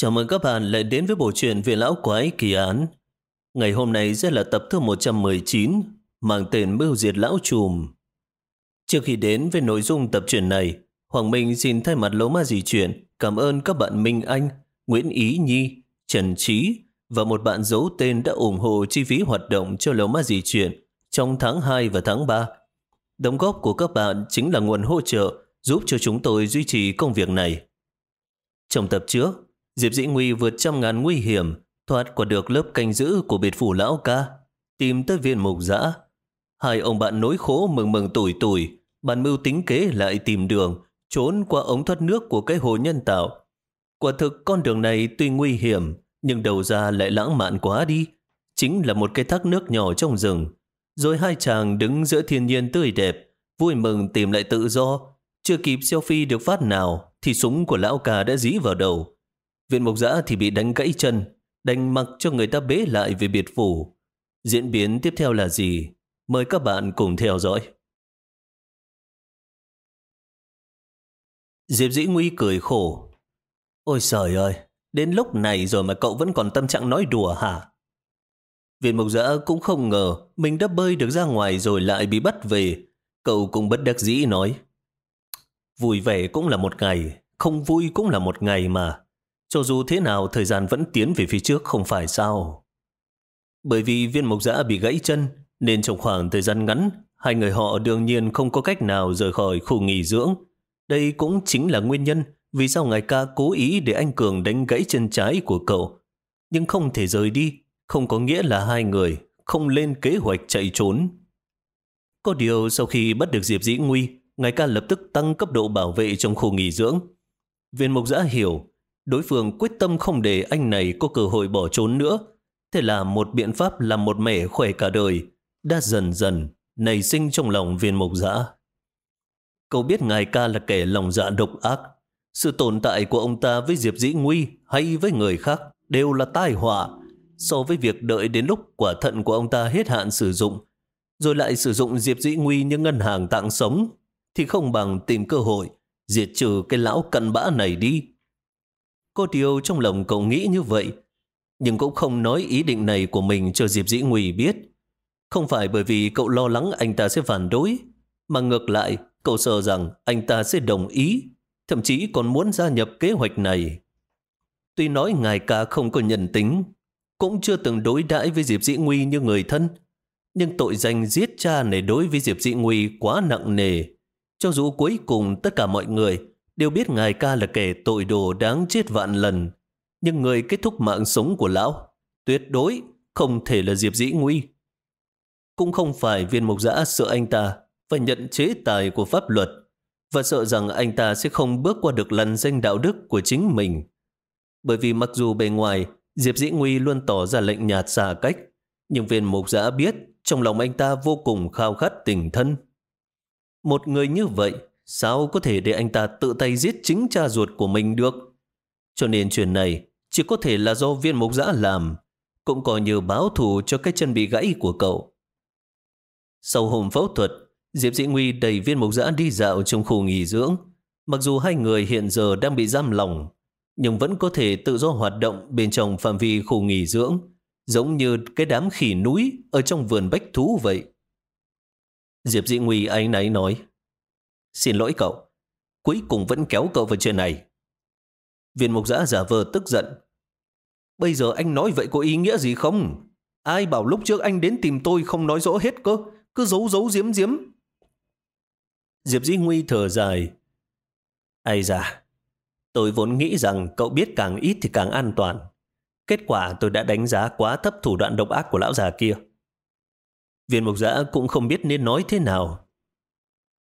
Chào mừng các bạn lại đến với bộ truyện Viện Lão Quái Kỳ Án. Ngày hôm nay sẽ là tập thứ 119, mang tên Mưu Diệt Lão Trùm. Trước khi đến với nội dung tập truyện này, Hoàng Minh xin thay mặt lấu ma dị truyện cảm ơn các bạn Minh Anh, Nguyễn Ý Nhi, Trần Trí và một bạn giấu tên đã ủng hộ chi phí hoạt động cho lấu ma dị truyện trong tháng 2 và tháng 3. Đóng góp của các bạn chính là nguồn hỗ trợ giúp cho chúng tôi duy trì công việc này. Trong tập trước, Diệp Dĩ Nguy vượt trăm ngàn nguy hiểm, thoát qua được lớp canh giữ của biệt phủ lão ca, tìm tới viên mục giã. Hai ông bạn nối khố mừng mừng tuổi tuổi, bàn mưu tính kế lại tìm đường, trốn qua ống thoát nước của cái hồ nhân tạo. Quả thực con đường này tuy nguy hiểm, nhưng đầu ra lại lãng mạn quá đi. Chính là một cái thác nước nhỏ trong rừng. Rồi hai chàng đứng giữa thiên nhiên tươi đẹp, vui mừng tìm lại tự do. Chưa kịp selfie được phát nào, thì súng của lão ca đã dí vào đầu. Viên mục giã thì bị đánh gãy chân, đành mặc cho người ta bế lại về biệt phủ. Diễn biến tiếp theo là gì? Mời các bạn cùng theo dõi. Diệp Dĩ Nguy cười khổ. Ôi trời ơi, đến lúc này rồi mà cậu vẫn còn tâm trạng nói đùa hả? Viên mục giã cũng không ngờ mình đã bơi được ra ngoài rồi lại bị bắt về. Cậu cũng bất đắc dĩ nói. Vui vẻ cũng là một ngày, không vui cũng là một ngày mà. Cho dù thế nào thời gian vẫn tiến về phía trước không phải sao. Bởi vì viên mộc giã bị gãy chân nên trong khoảng thời gian ngắn hai người họ đương nhiên không có cách nào rời khỏi khu nghỉ dưỡng. Đây cũng chính là nguyên nhân vì sao ngài ca cố ý để anh Cường đánh gãy chân trái của cậu. Nhưng không thể rời đi, không có nghĩa là hai người không lên kế hoạch chạy trốn. Có điều sau khi bắt được Diệp Dĩ Nguy, ngài ca lập tức tăng cấp độ bảo vệ trong khu nghỉ dưỡng. Viên mục giã hiểu đối phương quyết tâm không để anh này có cơ hội bỏ trốn nữa. Thế là một biện pháp làm một mẻ khỏe cả đời, đã dần dần nảy sinh trong lòng viên mục giã. Cậu biết ngài ca là kẻ lòng dạ độc ác. Sự tồn tại của ông ta với Diệp Dĩ Nguy hay với người khác đều là tai họa so với việc đợi đến lúc quả thận của ông ta hết hạn sử dụng rồi lại sử dụng Diệp Dĩ Nguy như ngân hàng tặng sống thì không bằng tìm cơ hội diệt trừ cái lão cận bã này đi. Có điều trong lòng cậu nghĩ như vậy, nhưng cũng không nói ý định này của mình cho Diệp Dĩ Nguy biết. Không phải bởi vì cậu lo lắng anh ta sẽ phản đối, mà ngược lại, cậu sợ rằng anh ta sẽ đồng ý, thậm chí còn muốn gia nhập kế hoạch này. Tuy nói ngài ca không có nhận tính, cũng chưa từng đối đãi với Diệp Dĩ Nguy như người thân, nhưng tội danh giết cha này đối với Diệp Dĩ Nguy quá nặng nề. Cho dù cuối cùng tất cả mọi người đều biết ngài ca là kẻ tội đồ đáng chết vạn lần, nhưng người kết thúc mạng sống của lão tuyệt đối không thể là Diệp Dĩ Nguy. Cũng không phải viên mục giã sợ anh ta phải nhận chế tài của pháp luật và sợ rằng anh ta sẽ không bước qua được lần danh đạo đức của chính mình. Bởi vì mặc dù bề ngoài Diệp Dĩ Nguy luôn tỏ ra lệnh nhạt xa cách, nhưng viên mục giã biết trong lòng anh ta vô cùng khao khát tình thân. Một người như vậy Sao có thể để anh ta tự tay giết chính cha ruột của mình được? Cho nên chuyện này chỉ có thể là do viên mục giã làm, cũng coi như báo thù cho cái chân bị gãy của cậu. Sau hôm phẫu thuật, Diệp Dĩ Nguy đẩy viên mục giã đi dạo trong khu nghỉ dưỡng. Mặc dù hai người hiện giờ đang bị giam lòng, nhưng vẫn có thể tự do hoạt động bên trong phạm vi khu nghỉ dưỡng, giống như cái đám khỉ núi ở trong vườn bách thú vậy. Diệp Dĩ Nguy ánh náy nói, Xin lỗi cậu, cuối cùng vẫn kéo cậu vào chuyện này. Viên mục giã giả vờ tức giận. Bây giờ anh nói vậy có ý nghĩa gì không? Ai bảo lúc trước anh đến tìm tôi không nói rõ hết cơ, cứ giấu giấu giếm giếm. Diệp Di Nguy thở dài. Ây da, tôi vốn nghĩ rằng cậu biết càng ít thì càng an toàn. Kết quả tôi đã đánh giá quá thấp thủ đoạn độc ác của lão già kia. Viên mục giã cũng không biết nên nói thế nào.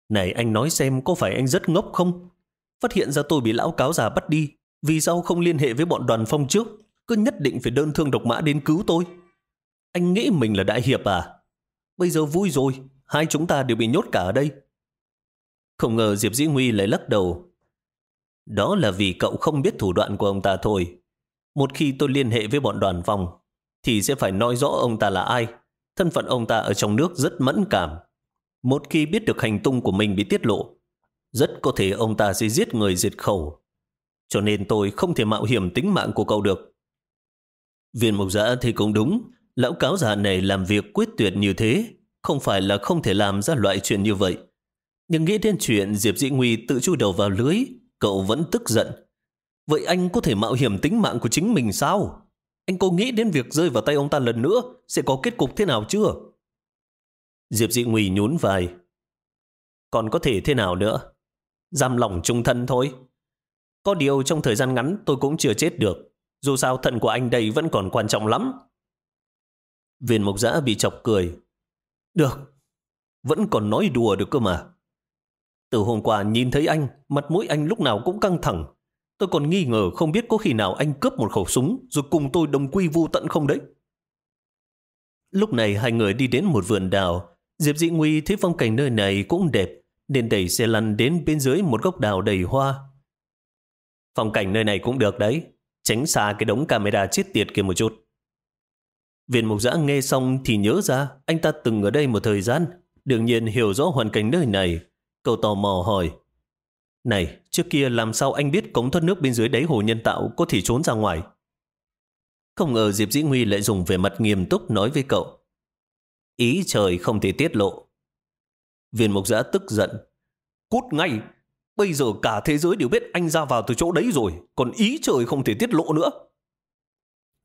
Này anh nói xem có phải anh rất ngốc không? Phát hiện ra tôi bị lão cáo già bắt đi. Vì sao không liên hệ với bọn đoàn phong trước? Cứ nhất định phải đơn thương độc mã đến cứu tôi. Anh nghĩ mình là đại hiệp à? Bây giờ vui rồi. Hai chúng ta đều bị nhốt cả ở đây. Không ngờ Diệp Dĩ Nguy lại lắc đầu. Đó là vì cậu không biết thủ đoạn của ông ta thôi. Một khi tôi liên hệ với bọn đoàn phong, thì sẽ phải nói rõ ông ta là ai. Thân phận ông ta ở trong nước rất mẫn cảm. Một khi biết được hành tung của mình bị tiết lộ, rất có thể ông ta sẽ giết người diệt khẩu. cho nên tôi không thể mạo hiểm tính mạng của cậu được. Viên mục giã thì cũng đúng, lão cáo già này làm việc quyết tuyệt như thế, không phải là không thể làm ra loại chuyện như vậy. Nhưng nghĩ đến chuyện Diệp Dĩ Nguy tự chui đầu vào lưới, cậu vẫn tức giận. Vậy anh có thể mạo hiểm tính mạng của chính mình sao? Anh có nghĩ đến việc rơi vào tay ông ta lần nữa sẽ có kết cục thế nào chưa? Diệp dị Nguy nhún vai. Còn có thể thế nào nữa? Giam lòng trung thân thôi. Có điều trong thời gian ngắn tôi cũng chưa chết được. Dù sao thận của anh đây vẫn còn quan trọng lắm. Viên mộc giã bị chọc cười. Được, vẫn còn nói đùa được cơ mà. Từ hôm qua nhìn thấy anh, mặt mũi anh lúc nào cũng căng thẳng. Tôi còn nghi ngờ không biết có khi nào anh cướp một khẩu súng rồi cùng tôi đồng quy vu tận không đấy. Lúc này hai người đi đến một vườn đào. Diệp Dị Nguy thấy phong cảnh nơi này cũng đẹp, nên đẩy xe lăn đến bên dưới một gốc đào đầy hoa. Phong cảnh nơi này cũng được đấy, tránh xa cái đống camera chết tiệt kia một chút. Viên mục giã nghe xong thì nhớ ra anh ta từng ở đây một thời gian, đương nhiên hiểu rõ hoàn cảnh nơi này. Cậu tò mò hỏi, Này, trước kia làm sao anh biết cống thoát nước bên dưới đáy hồ nhân tạo có thể trốn ra ngoài? Không ngờ Diệp Dĩ Nguy lại dùng về mặt nghiêm túc nói với cậu. Ý trời không thể tiết lộ. Viên mục giã tức giận. Cút ngay! Bây giờ cả thế giới đều biết anh ra vào từ chỗ đấy rồi, còn ý trời không thể tiết lộ nữa.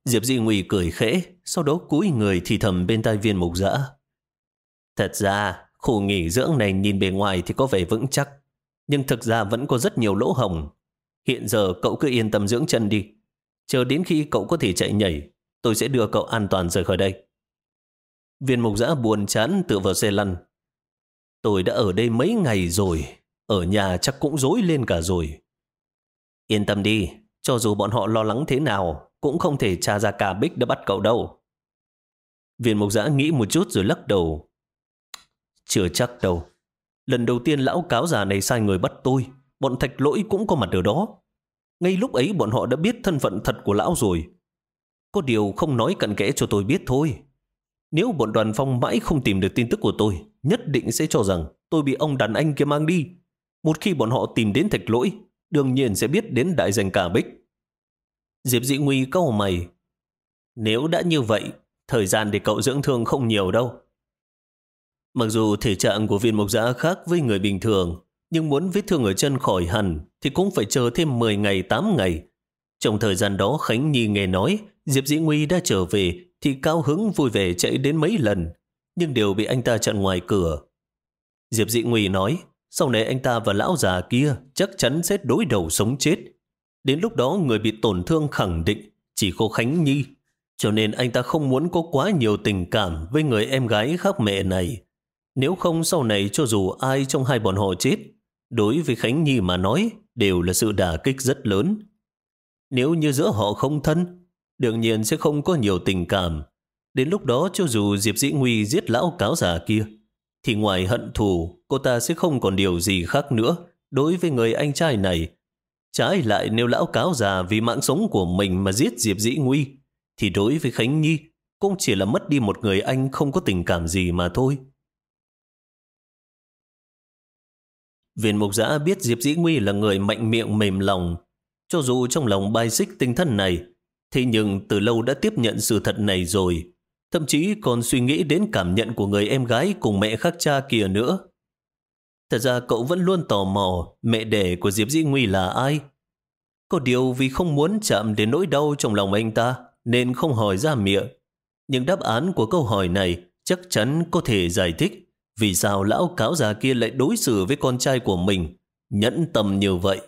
Diệp Di Nguy cười khẽ, sau đó cúi người thì thầm bên tai viên mục giã. Thật ra, khu nghỉ dưỡng này nhìn bề ngoài thì có vẻ vững chắc, nhưng thực ra vẫn có rất nhiều lỗ hồng. Hiện giờ cậu cứ yên tâm dưỡng chân đi. Chờ đến khi cậu có thể chạy nhảy, tôi sẽ đưa cậu an toàn rời khỏi đây. Viên mục giã buồn chán tựa vào xe lăn. Tôi đã ở đây mấy ngày rồi, ở nhà chắc cũng dối lên cả rồi. Yên tâm đi, cho dù bọn họ lo lắng thế nào, cũng không thể tra ra cả Bích đã bắt cậu đâu. Viên mục giã nghĩ một chút rồi lắc đầu. Chưa chắc đâu. Lần đầu tiên lão cáo già này sai người bắt tôi, bọn thạch lỗi cũng có mặt ở đó. Ngay lúc ấy bọn họ đã biết thân phận thật của lão rồi. Có điều không nói cặn kẽ cho tôi biết thôi. Nếu bọn đoàn phong mãi không tìm được tin tức của tôi, nhất định sẽ cho rằng tôi bị ông đàn anh kia mang đi. Một khi bọn họ tìm đến thạch lỗi, đương nhiên sẽ biết đến đại danh cả bích. Diệp dị Nguy câu mày. Nếu đã như vậy, thời gian để cậu dưỡng thương không nhiều đâu. Mặc dù thể trạng của viên mộc giã khác với người bình thường, nhưng muốn vết thương ở chân khỏi hẳn thì cũng phải chờ thêm 10 ngày 8 ngày. Trong thời gian đó Khánh Nhi nghe nói Diệp Dĩ Nguy đã trở về thì cao hứng vui vẻ chạy đến mấy lần, nhưng đều bị anh ta chặn ngoài cửa. Diệp Dĩ Nguy nói sau này anh ta và lão già kia chắc chắn sẽ đối đầu sống chết. Đến lúc đó người bị tổn thương khẳng định chỉ có Khánh Nhi. Cho nên anh ta không muốn có quá nhiều tình cảm với người em gái khác mẹ này. Nếu không sau này cho dù ai trong hai bọn họ chết, đối với Khánh Nhi mà nói đều là sự đả kích rất lớn. Nếu như giữa họ không thân, đương nhiên sẽ không có nhiều tình cảm. Đến lúc đó cho dù Diệp Dĩ Nguy giết lão cáo giả kia, thì ngoài hận thù, cô ta sẽ không còn điều gì khác nữa đối với người anh trai này. Trái lại nếu lão cáo già vì mạng sống của mình mà giết Diệp Dĩ Nguy, thì đối với Khánh Nhi cũng chỉ là mất đi một người anh không có tình cảm gì mà thôi. Viên mục giã biết Diệp Dĩ Nguy là người mạnh miệng mềm lòng. Cho dù trong lòng bài xích tinh thần này, thế nhưng từ lâu đã tiếp nhận sự thật này rồi thậm chí còn suy nghĩ đến cảm nhận của người em gái cùng mẹ khác cha kia nữa. Thật ra cậu vẫn luôn tò mò, mẹ đẻ của Diệp Dĩ Nguy là ai. Có điều vì không muốn chạm đến nỗi đau trong lòng anh ta, nên không hỏi ra miệng. Nhưng đáp án của câu hỏi này chắc chắn có thể giải thích vì sao lão cáo già kia lại đối xử với con trai của mình nhẫn tâm như vậy.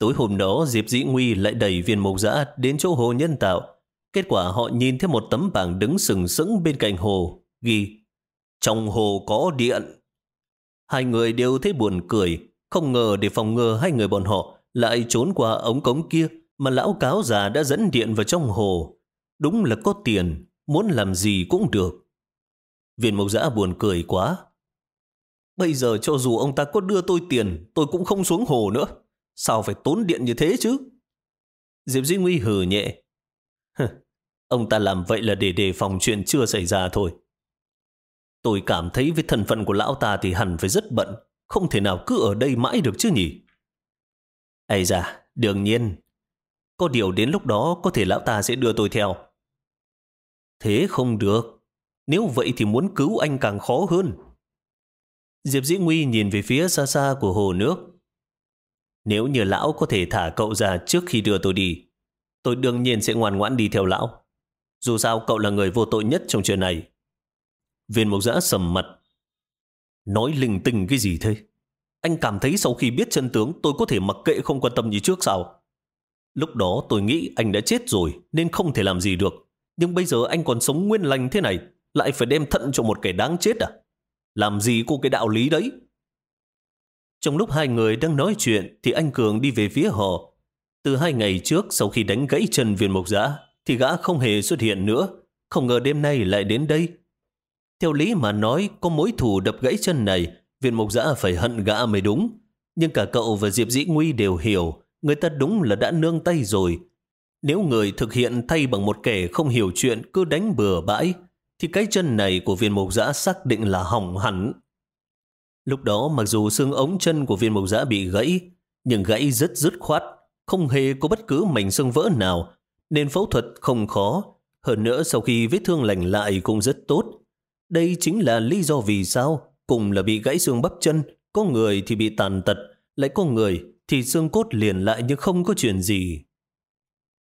Tối hôm đó Diệp Dĩ Nguy lại đẩy viên mộc giã đến chỗ hồ nhân tạo Kết quả họ nhìn thấy một tấm bảng đứng sừng sững bên cạnh hồ, ghi Trong hồ có điện. Hai người đều thấy buồn cười, không ngờ để phòng ngừa hai người bọn họ lại trốn qua ống cống kia mà lão cáo già đã dẫn điện vào trong hồ. Đúng là có tiền, muốn làm gì cũng được. Viên mộc giã buồn cười quá. Bây giờ cho dù ông ta có đưa tôi tiền, tôi cũng không xuống hồ nữa. Sao phải tốn điện như thế chứ? Diệp Duy Nguy hừ nhẹ. Ông ta làm vậy là để đề phòng chuyện chưa xảy ra thôi. Tôi cảm thấy với thân phận của lão ta thì hẳn phải rất bận, không thể nào cứ ở đây mãi được chứ nhỉ. Ây da, đương nhiên. Có điều đến lúc đó có thể lão ta sẽ đưa tôi theo. Thế không được. Nếu vậy thì muốn cứu anh càng khó hơn. Diệp Dĩ Nguy nhìn về phía xa xa của hồ nước. Nếu như lão có thể thả cậu ra trước khi đưa tôi đi, tôi đương nhiên sẽ ngoan ngoãn đi theo lão. Dù sao cậu là người vô tội nhất trong chuyện này. Viên mục giã sầm mặt. Nói linh tinh cái gì thế? Anh cảm thấy sau khi biết chân tướng tôi có thể mặc kệ không quan tâm như trước sao? Lúc đó tôi nghĩ anh đã chết rồi nên không thể làm gì được. Nhưng bây giờ anh còn sống nguyên lành thế này lại phải đem thận cho một kẻ đáng chết à? Làm gì có cái đạo lý đấy? Trong lúc hai người đang nói chuyện thì anh Cường đi về phía họ. Từ hai ngày trước sau khi đánh gãy chân viên mộc giã thì gã không hề xuất hiện nữa. Không ngờ đêm nay lại đến đây. Theo lý mà nói, có mối thù đập gãy chân này, viên mộc giã phải hận gã mới đúng. Nhưng cả cậu và Diệp Dĩ Nguy đều hiểu, người ta đúng là đã nương tay rồi. Nếu người thực hiện thay bằng một kẻ không hiểu chuyện cứ đánh bừa bãi, thì cái chân này của viên mộc giã xác định là hỏng hẳn. Lúc đó mặc dù xương ống chân của viên mộc giã bị gãy, nhưng gãy rất dứt khoát, không hề có bất cứ mảnh xương vỡ nào, nên phẫu thuật không khó. Hơn nữa sau khi vết thương lành lại cũng rất tốt. Đây chính là lý do vì sao cùng là bị gãy xương bắp chân, có người thì bị tàn tật, lại có người thì xương cốt liền lại nhưng không có chuyện gì.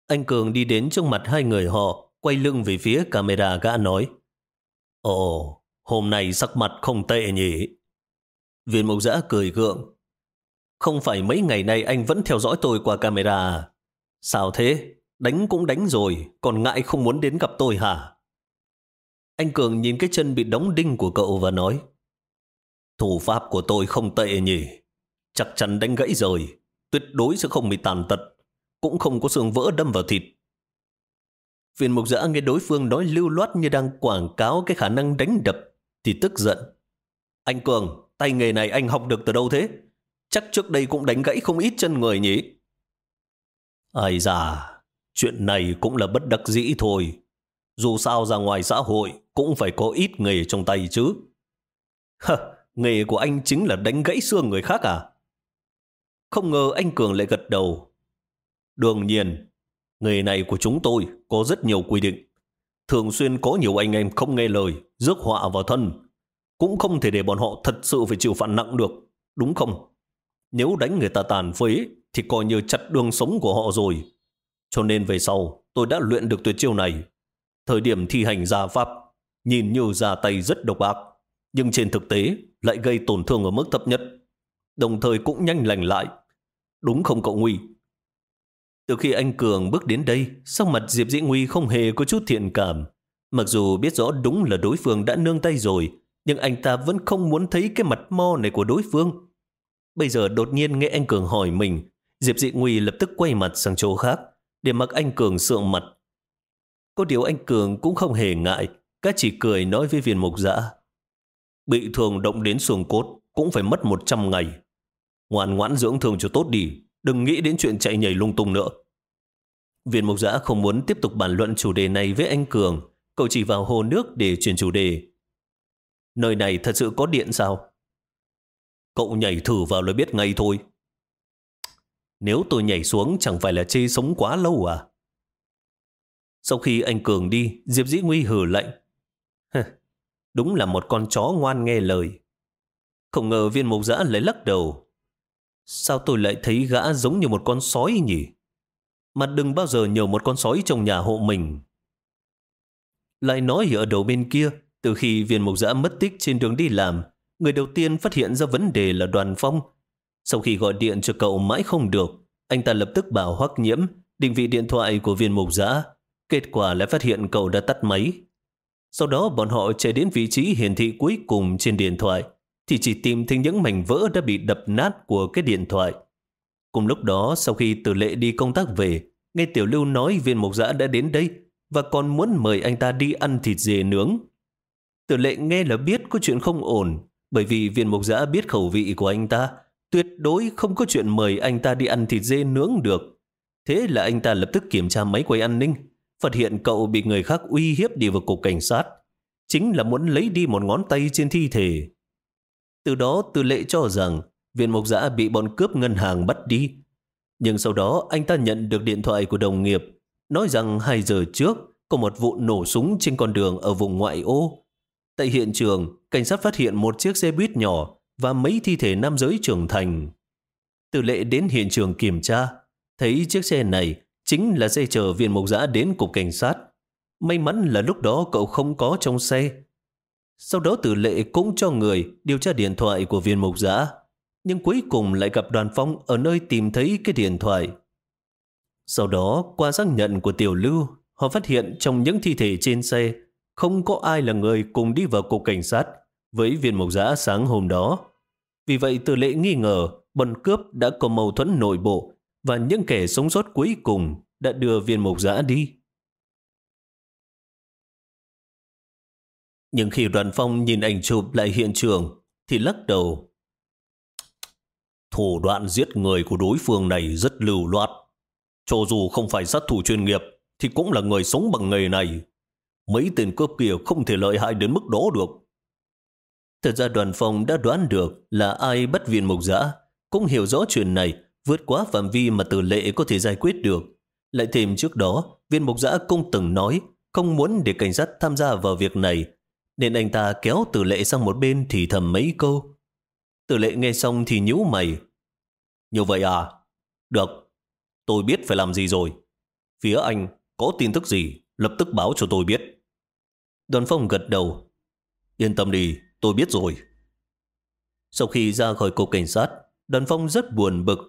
Anh Cường đi đến trong mặt hai người họ, quay lưng về phía camera gã nói. Ồ, hôm nay sắc mặt không tệ nhỉ? Viên mộc giã cười gượng. Không phải mấy ngày nay anh vẫn theo dõi tôi qua camera à? Sao thế? Đánh cũng đánh rồi, còn ngại không muốn đến gặp tôi hả? Anh Cường nhìn cái chân bị đóng đinh của cậu và nói Thủ pháp của tôi không tệ nhỉ? Chắc chắn đánh gãy rồi, tuyệt đối sẽ không bị tàn tật, cũng không có xương vỡ đâm vào thịt. Viên mục giã nghe đối phương nói lưu loát như đang quảng cáo cái khả năng đánh đập, thì tức giận. Anh Cường, tay nghề này anh học được từ đâu thế? Chắc trước đây cũng đánh gãy không ít chân người nhỉ? Ai già, chuyện này cũng là bất đắc dĩ thôi. Dù sao ra ngoài xã hội cũng phải có ít nghề trong tay chứ. Hờ, nghề của anh chính là đánh gãy xương người khác à? Không ngờ anh Cường lại gật đầu. Đương nhiên, nghề này của chúng tôi có rất nhiều quy định. Thường xuyên có nhiều anh em không nghe lời, rước họa vào thân. Cũng không thể để bọn họ thật sự phải chịu phạt nặng được, đúng không? Nếu đánh người ta tàn phế, thì coi như chặt đường sống của họ rồi. Cho nên về sau, tôi đã luyện được tuyệt chiêu này. Thời điểm thi hành gia pháp, nhìn như ra tay rất độc ác, nhưng trên thực tế lại gây tổn thương ở mức thấp nhất, đồng thời cũng nhanh lành lại. Đúng không cậu Nguy? Từ khi anh Cường bước đến đây, sắc mặt Diệp Dĩ Nguy không hề có chút thiện cảm. Mặc dù biết rõ đúng là đối phương đã nương tay rồi, nhưng anh ta vẫn không muốn thấy cái mặt mo này của đối phương. Bây giờ đột nhiên nghe anh Cường hỏi mình, Diệp Dị Nguy lập tức quay mặt sang chỗ khác, để mặc anh Cường sượng mặt. Có điều anh Cường cũng không hề ngại, các chỉ cười nói với viên mục dã. Bị thường động đến xương cốt cũng phải mất 100 ngày. Ngoan ngoãn dưỡng thương cho tốt đi, đừng nghĩ đến chuyện chạy nhảy lung tung nữa. Viên mục giã không muốn tiếp tục bàn luận chủ đề này với anh Cường. Cậu chỉ vào hồ nước để chuyển chủ đề. Nơi này thật sự có điện sao? Cậu nhảy thử vào là biết ngay thôi. Nếu tôi nhảy xuống chẳng phải là chê sống quá lâu à? Sau khi anh Cường đi, Diệp Dĩ Nguy hử lệnh. Đúng là một con chó ngoan nghe lời. Không ngờ viên mục giã lấy lắc đầu. Sao tôi lại thấy gã giống như một con sói nhỉ? Mà đừng bao giờ nhờ một con sói trong nhà hộ mình. Lại nói ở đầu bên kia, từ khi viên mục giã mất tích trên đường đi làm, người đầu tiên phát hiện ra vấn đề là đoàn phong. Sau khi gọi điện cho cậu mãi không được, anh ta lập tức bảo hoắc nhiễm định vị điện thoại của viên mục giã. Kết quả lại phát hiện cậu đã tắt máy. Sau đó bọn họ chạy đến vị trí hiển thị cuối cùng trên điện thoại, thì chỉ tìm thấy những mảnh vỡ đã bị đập nát của cái điện thoại. Cùng lúc đó, sau khi Từ Lệ đi công tác về, nghe Tiểu Lưu nói viên mục giã đã đến đây và còn muốn mời anh ta đi ăn thịt dê nướng. Tử lệ nghe là biết có chuyện không ổn, bởi vì viên mục giã biết khẩu vị của anh ta, tuyệt đối không có chuyện mời anh ta đi ăn thịt dê nướng được. Thế là anh ta lập tức kiểm tra máy quay an ninh, phát hiện cậu bị người khác uy hiếp đi vào cục cảnh sát. Chính là muốn lấy đi một ngón tay trên thi thể. Từ đó tư lệ cho rằng viên mục giã bị bọn cướp ngân hàng bắt đi. Nhưng sau đó anh ta nhận được điện thoại của đồng nghiệp, nói rằng 2 giờ trước có một vụ nổ súng trên con đường ở vùng ngoại ô. Tại hiện trường, cảnh sát phát hiện một chiếc xe buýt nhỏ và mấy thi thể nam giới trưởng thành. Từ lệ đến hiện trường kiểm tra, thấy chiếc xe này chính là xe chở viên mộc giã đến cục cảnh sát. May mắn là lúc đó cậu không có trong xe. Sau đó tử lệ cũng cho người điều tra điện thoại của viên mục giã, nhưng cuối cùng lại gặp đoàn phong ở nơi tìm thấy cái điện thoại. Sau đó, qua xác nhận của tiểu lưu, họ phát hiện trong những thi thể trên xe, không có ai là người cùng đi vào cục cảnh sát với viên mộc giã sáng hôm đó. Vì vậy từ lệ nghi ngờ bọn cướp đã có mâu thuẫn nội bộ và những kẻ sống sót cuối cùng đã đưa viên mộc giã đi. Nhưng khi đoàn phong nhìn ảnh chụp lại hiện trường, thì lắc đầu. Thủ đoạn giết người của đối phương này rất lưu loát. Cho dù không phải sát thủ chuyên nghiệp, thì cũng là người sống bằng nghề này. Mấy tên cướp kia không thể lợi hại đến mức đó được. Thật ra đoàn phong đã đoán được là ai bắt viên mục giã, cũng hiểu rõ chuyện này vượt quá phạm vi mà tử lệ có thể giải quyết được. Lại thêm trước đó, viên mục giã cũng từng nói không muốn để cảnh sát tham gia vào việc này nên anh ta kéo tử lệ sang một bên thì thầm mấy câu. Tử lệ nghe xong thì nhíu mày. Như vậy à? Được, tôi biết phải làm gì rồi. Phía anh có tin tức gì, lập tức báo cho tôi biết. Đoàn phong gật đầu. Yên tâm đi, tôi biết rồi. Sau khi ra khỏi cục cảnh sát, đoàn phong rất buồn bực.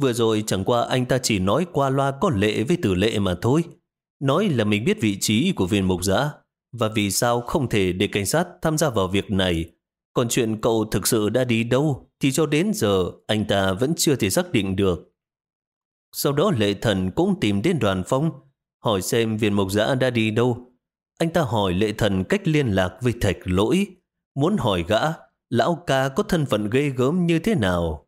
Vừa rồi chẳng qua anh ta chỉ nói qua loa có lệ với tử lệ mà thôi. Nói là mình biết vị trí của viên mục giã, và vì sao không thể để cảnh sát tham gia vào việc này. Còn chuyện cậu thực sự đã đi đâu thì cho đến giờ anh ta vẫn chưa thể xác định được. Sau đó lệ thần cũng tìm đến đoàn phong, hỏi xem viên mộc giã đã đi đâu. Anh ta hỏi lệ thần cách liên lạc với thạch lỗi, muốn hỏi gã lão ca có thân phận ghê gớm như thế nào.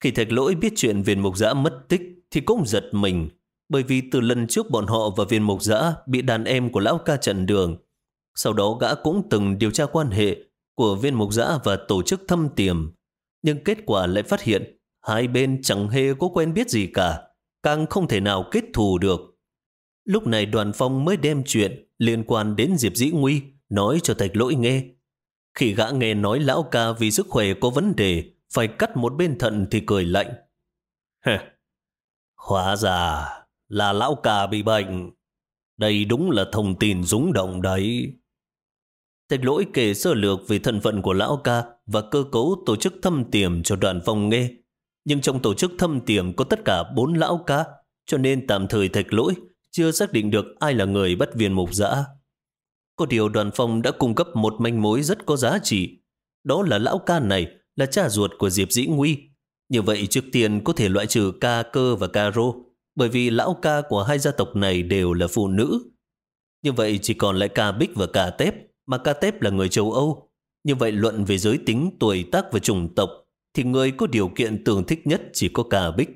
Khi thạch lỗi biết chuyện viên mộc giã mất tích thì cũng giật mình, bởi vì từ lần trước bọn họ và viên mộc giã bị đàn em của lão ca chặn đường. Sau đó gã cũng từng điều tra quan hệ của viên mộc giã và tổ chức thâm tiềm. Nhưng kết quả lại phát hiện hai bên chẳng hề có quen biết gì cả, càng không thể nào kết thù được. Lúc này đoàn phong mới đem chuyện liên quan đến Diệp Dĩ Nguy nói cho thạch lỗi nghe. Khi gã nghe nói lão ca vì sức khỏe có vấn đề, phải cắt một bên thận thì cười lạnh. Hả, hóa ra là lão ca bị bệnh. Đây đúng là thông tin rúng động đấy. Thạch lỗi kể sơ lược về thân phận của lão ca và cơ cấu tổ chức thâm tiềm cho đoàn phong nghe. Nhưng trong tổ chức thâm tiềm có tất cả bốn lão ca, cho nên tạm thời thạch lỗi chưa xác định được ai là người bắt viên mục dã. Có điều đoàn phong đã cung cấp một manh mối rất có giá trị. Đó là lão ca này là cha ruột của Diệp Dĩ Nguy. Như vậy trước tiên có thể loại trừ ca cơ và ca rô bởi vì lão ca của hai gia tộc này đều là phụ nữ. Như vậy chỉ còn lại ca Bích và ca Tép, mà ca Tép là người châu Âu. Như vậy luận về giới tính, tuổi tác và chủng tộc, thì người có điều kiện tương thích nhất chỉ có ca Bích.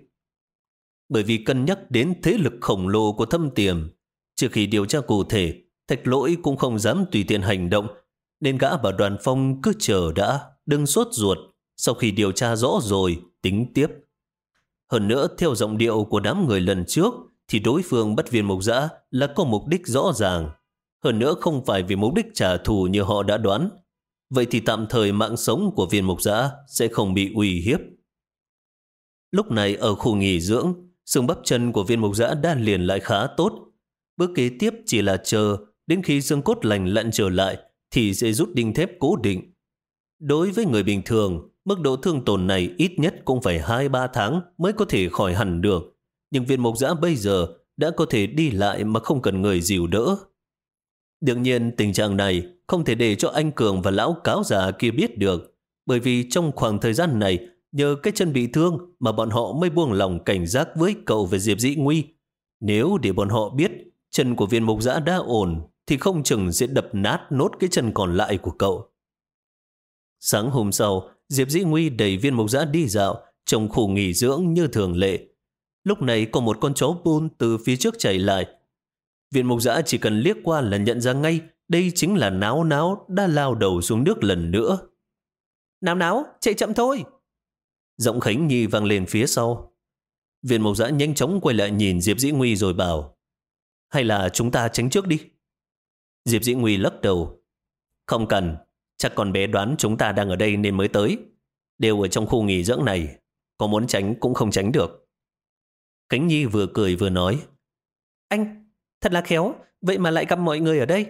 Bởi vì cân nhắc đến thế lực khổng lồ của thâm tiềm, trước khi điều tra cụ thể, thạch lỗi cũng không dám tùy tiện hành động, nên gã bảo đoàn phong cứ chờ đã, đừng sốt ruột, sau khi điều tra rõ rồi, tính tiếp. Hơn nữa, theo giọng điệu của đám người lần trước, thì đối phương bắt viên mục giã là có mục đích rõ ràng. Hơn nữa không phải vì mục đích trả thù như họ đã đoán. Vậy thì tạm thời mạng sống của viên mục giã sẽ không bị uy hiếp. Lúc này ở khu nghỉ dưỡng, xương bắp chân của viên mục giã đã liền lại khá tốt. Bước kế tiếp chỉ là chờ đến khi xương cốt lành lặn trở lại thì sẽ rút đinh thép cố định. Đối với người bình thường, Mức độ thương tổn này ít nhất cũng phải 2-3 tháng mới có thể khỏi hẳn được. Nhưng viên mộc giã bây giờ đã có thể đi lại mà không cần người dìu đỡ. Đương nhiên tình trạng này không thể để cho anh Cường và lão cáo già kia biết được. Bởi vì trong khoảng thời gian này, nhờ cái chân bị thương mà bọn họ mới buông lòng cảnh giác với cậu về Diệp Dĩ Nguy. Nếu để bọn họ biết chân của viên Mục giã đã ổn, thì không chừng sẽ đập nát nốt cái chân còn lại của cậu. Sáng hôm sau, Diệp Dĩ Nguy đẩy viên Mục giã đi dạo trong khu nghỉ dưỡng như thường lệ. Lúc này có một con chó bôn từ phía trước chạy lại. Viên Mục giã chỉ cần liếc qua là nhận ra ngay đây chính là náo náo đã lao đầu xuống nước lần nữa. Náo náo, chạy chậm thôi. Giọng Khánh Nhi vang lên phía sau. Viên mộc giã nhanh chóng quay lại nhìn Diệp Dĩ Nguy rồi bảo Hay là chúng ta tránh trước đi. Diệp Dĩ Nguy lắc đầu Không cần Chắc con bé đoán chúng ta đang ở đây nên mới tới. Đều ở trong khu nghỉ dưỡng này Có muốn tránh cũng không tránh được. Khánh Nhi vừa cười vừa nói Anh, thật là khéo Vậy mà lại gặp mọi người ở đây.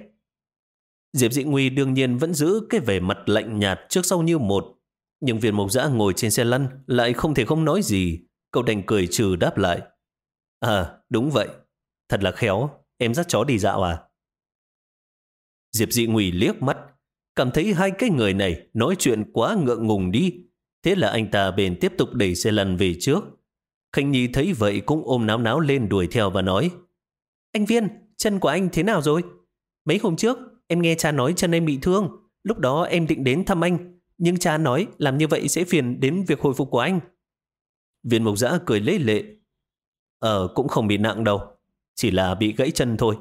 Diệp Dĩ Nguy đương nhiên vẫn giữ cái vẻ mặt lạnh nhạt trước sau như một nhưng viên mộc giã ngồi trên xe lăn lại không thể không nói gì. Cậu đành cười trừ đáp lại. À, đúng vậy. Thật là khéo. Em dắt chó đi dạo à? Diệp dị ngụy liếc mắt. Cảm thấy hai cái người này nói chuyện quá ngượng ngùng đi. Thế là anh ta bền tiếp tục đẩy xe lăn về trước. Khanh Nhi thấy vậy cũng ôm náo náo lên đuổi theo và nói Anh Viên, chân của anh thế nào rồi? Mấy hôm trước, em nghe cha nói chân em bị thương. Lúc đó em định đến thăm anh, nhưng cha nói làm như vậy sẽ phiền đến việc hồi phục của anh. Viên mục giã cười lễ lệ. Ờ, cũng không bị nặng đâu. Chỉ là bị gãy chân thôi.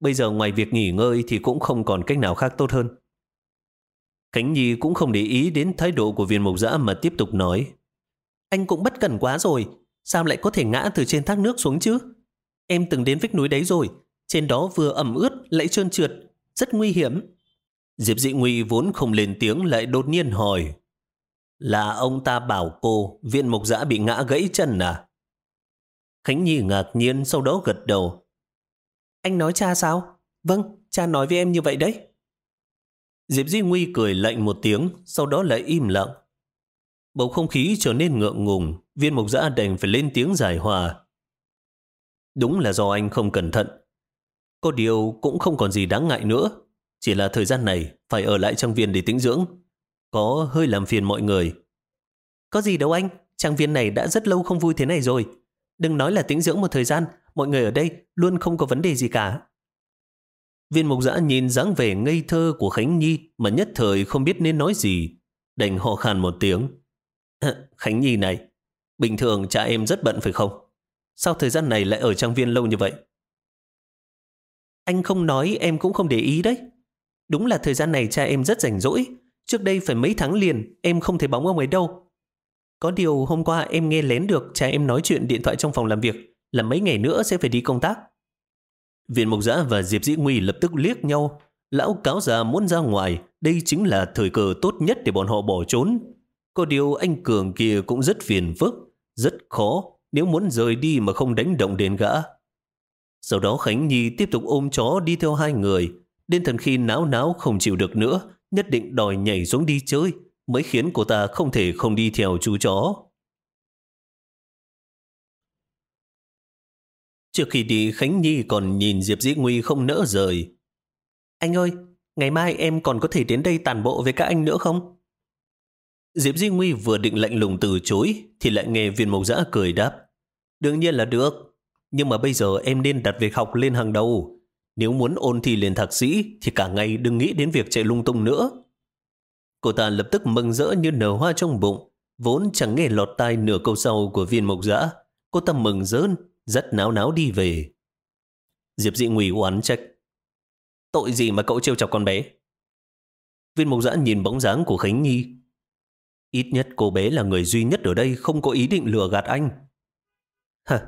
Bây giờ ngoài việc nghỉ ngơi thì cũng không còn cách nào khác tốt hơn. Khánh Nhi cũng không để ý đến thái độ của viên mục giã mà tiếp tục nói. Anh cũng bất cẩn quá rồi. Sao lại có thể ngã từ trên thác nước xuống chứ? Em từng đến vách núi đấy rồi. Trên đó vừa ẩm ướt lại trơn trượt. Rất nguy hiểm. Diệp Dị Nguy vốn không lên tiếng lại đột nhiên hỏi. Là ông ta bảo cô Viên mục giã bị ngã gãy chân à? Khánh Nhi ngạc nhiên sau đó gật đầu. Anh nói cha sao? Vâng, cha nói với em như vậy đấy. Diệp Di Nguy cười lạnh một tiếng, sau đó lại im lặng. Bầu không khí trở nên ngượng ngùng, viên mục giã đành phải lên tiếng giải hòa. Đúng là do anh không cẩn thận. Có điều cũng không còn gì đáng ngại nữa. Chỉ là thời gian này phải ở lại trang viên để tĩnh dưỡng. Có hơi làm phiền mọi người. Có gì đâu anh, trang viên này đã rất lâu không vui thế này rồi. Đừng nói là tĩnh dưỡng một thời gian, mọi người ở đây luôn không có vấn đề gì cả. Viên mục giã nhìn dáng vẻ ngây thơ của Khánh Nhi mà nhất thời không biết nên nói gì. Đành ho khan một tiếng. Khánh Nhi này, bình thường cha em rất bận phải không? Sao thời gian này lại ở trang viên lâu như vậy? Anh không nói em cũng không để ý đấy. Đúng là thời gian này cha em rất rảnh rỗi. Trước đây phải mấy tháng liền, em không thấy bóng ông ấy đâu. Có điều hôm qua em nghe lén được cha em nói chuyện điện thoại trong phòng làm việc là mấy ngày nữa sẽ phải đi công tác. Viện Mộc Giã và Diệp Dĩ Nguy lập tức liếc nhau. Lão cáo già muốn ra ngoài, đây chính là thời cơ tốt nhất để bọn họ bỏ trốn. Có điều anh Cường kia cũng rất phiền phức, rất khó nếu muốn rời đi mà không đánh động đến gã. Sau đó Khánh Nhi tiếp tục ôm chó đi theo hai người, Đến thần khi náo náo không chịu được nữa, nhất định đòi nhảy xuống đi chơi, mới khiến cô ta không thể không đi theo chú chó. Trước khi đi, Khánh Nhi còn nhìn Diệp Dĩ Nguy không nỡ rời. Anh ơi, ngày mai em còn có thể đến đây tàn bộ với các anh nữa không? Diệp Di Nguy vừa định lạnh lùng từ chối, thì lại nghe viên mộc giã cười đáp. Đương nhiên là được, nhưng mà bây giờ em nên đặt việc học lên hàng đầu. Nếu muốn ôn thi lên thạc sĩ thì cả ngày đừng nghĩ đến việc chạy lung tung nữa. Cô ta lập tức mừng rỡ như nở hoa trong bụng, vốn chẳng nghe lọt tai nửa câu sau của viên mộc dã. Cô ta mừng rớn, rất náo náo đi về. Diệp dị ngụy oán trách. Tội gì mà cậu trêu chọc con bé? Viên mộc dã nhìn bóng dáng của Khánh Nhi. Ít nhất cô bé là người duy nhất ở đây không có ý định lừa gạt anh. Hả?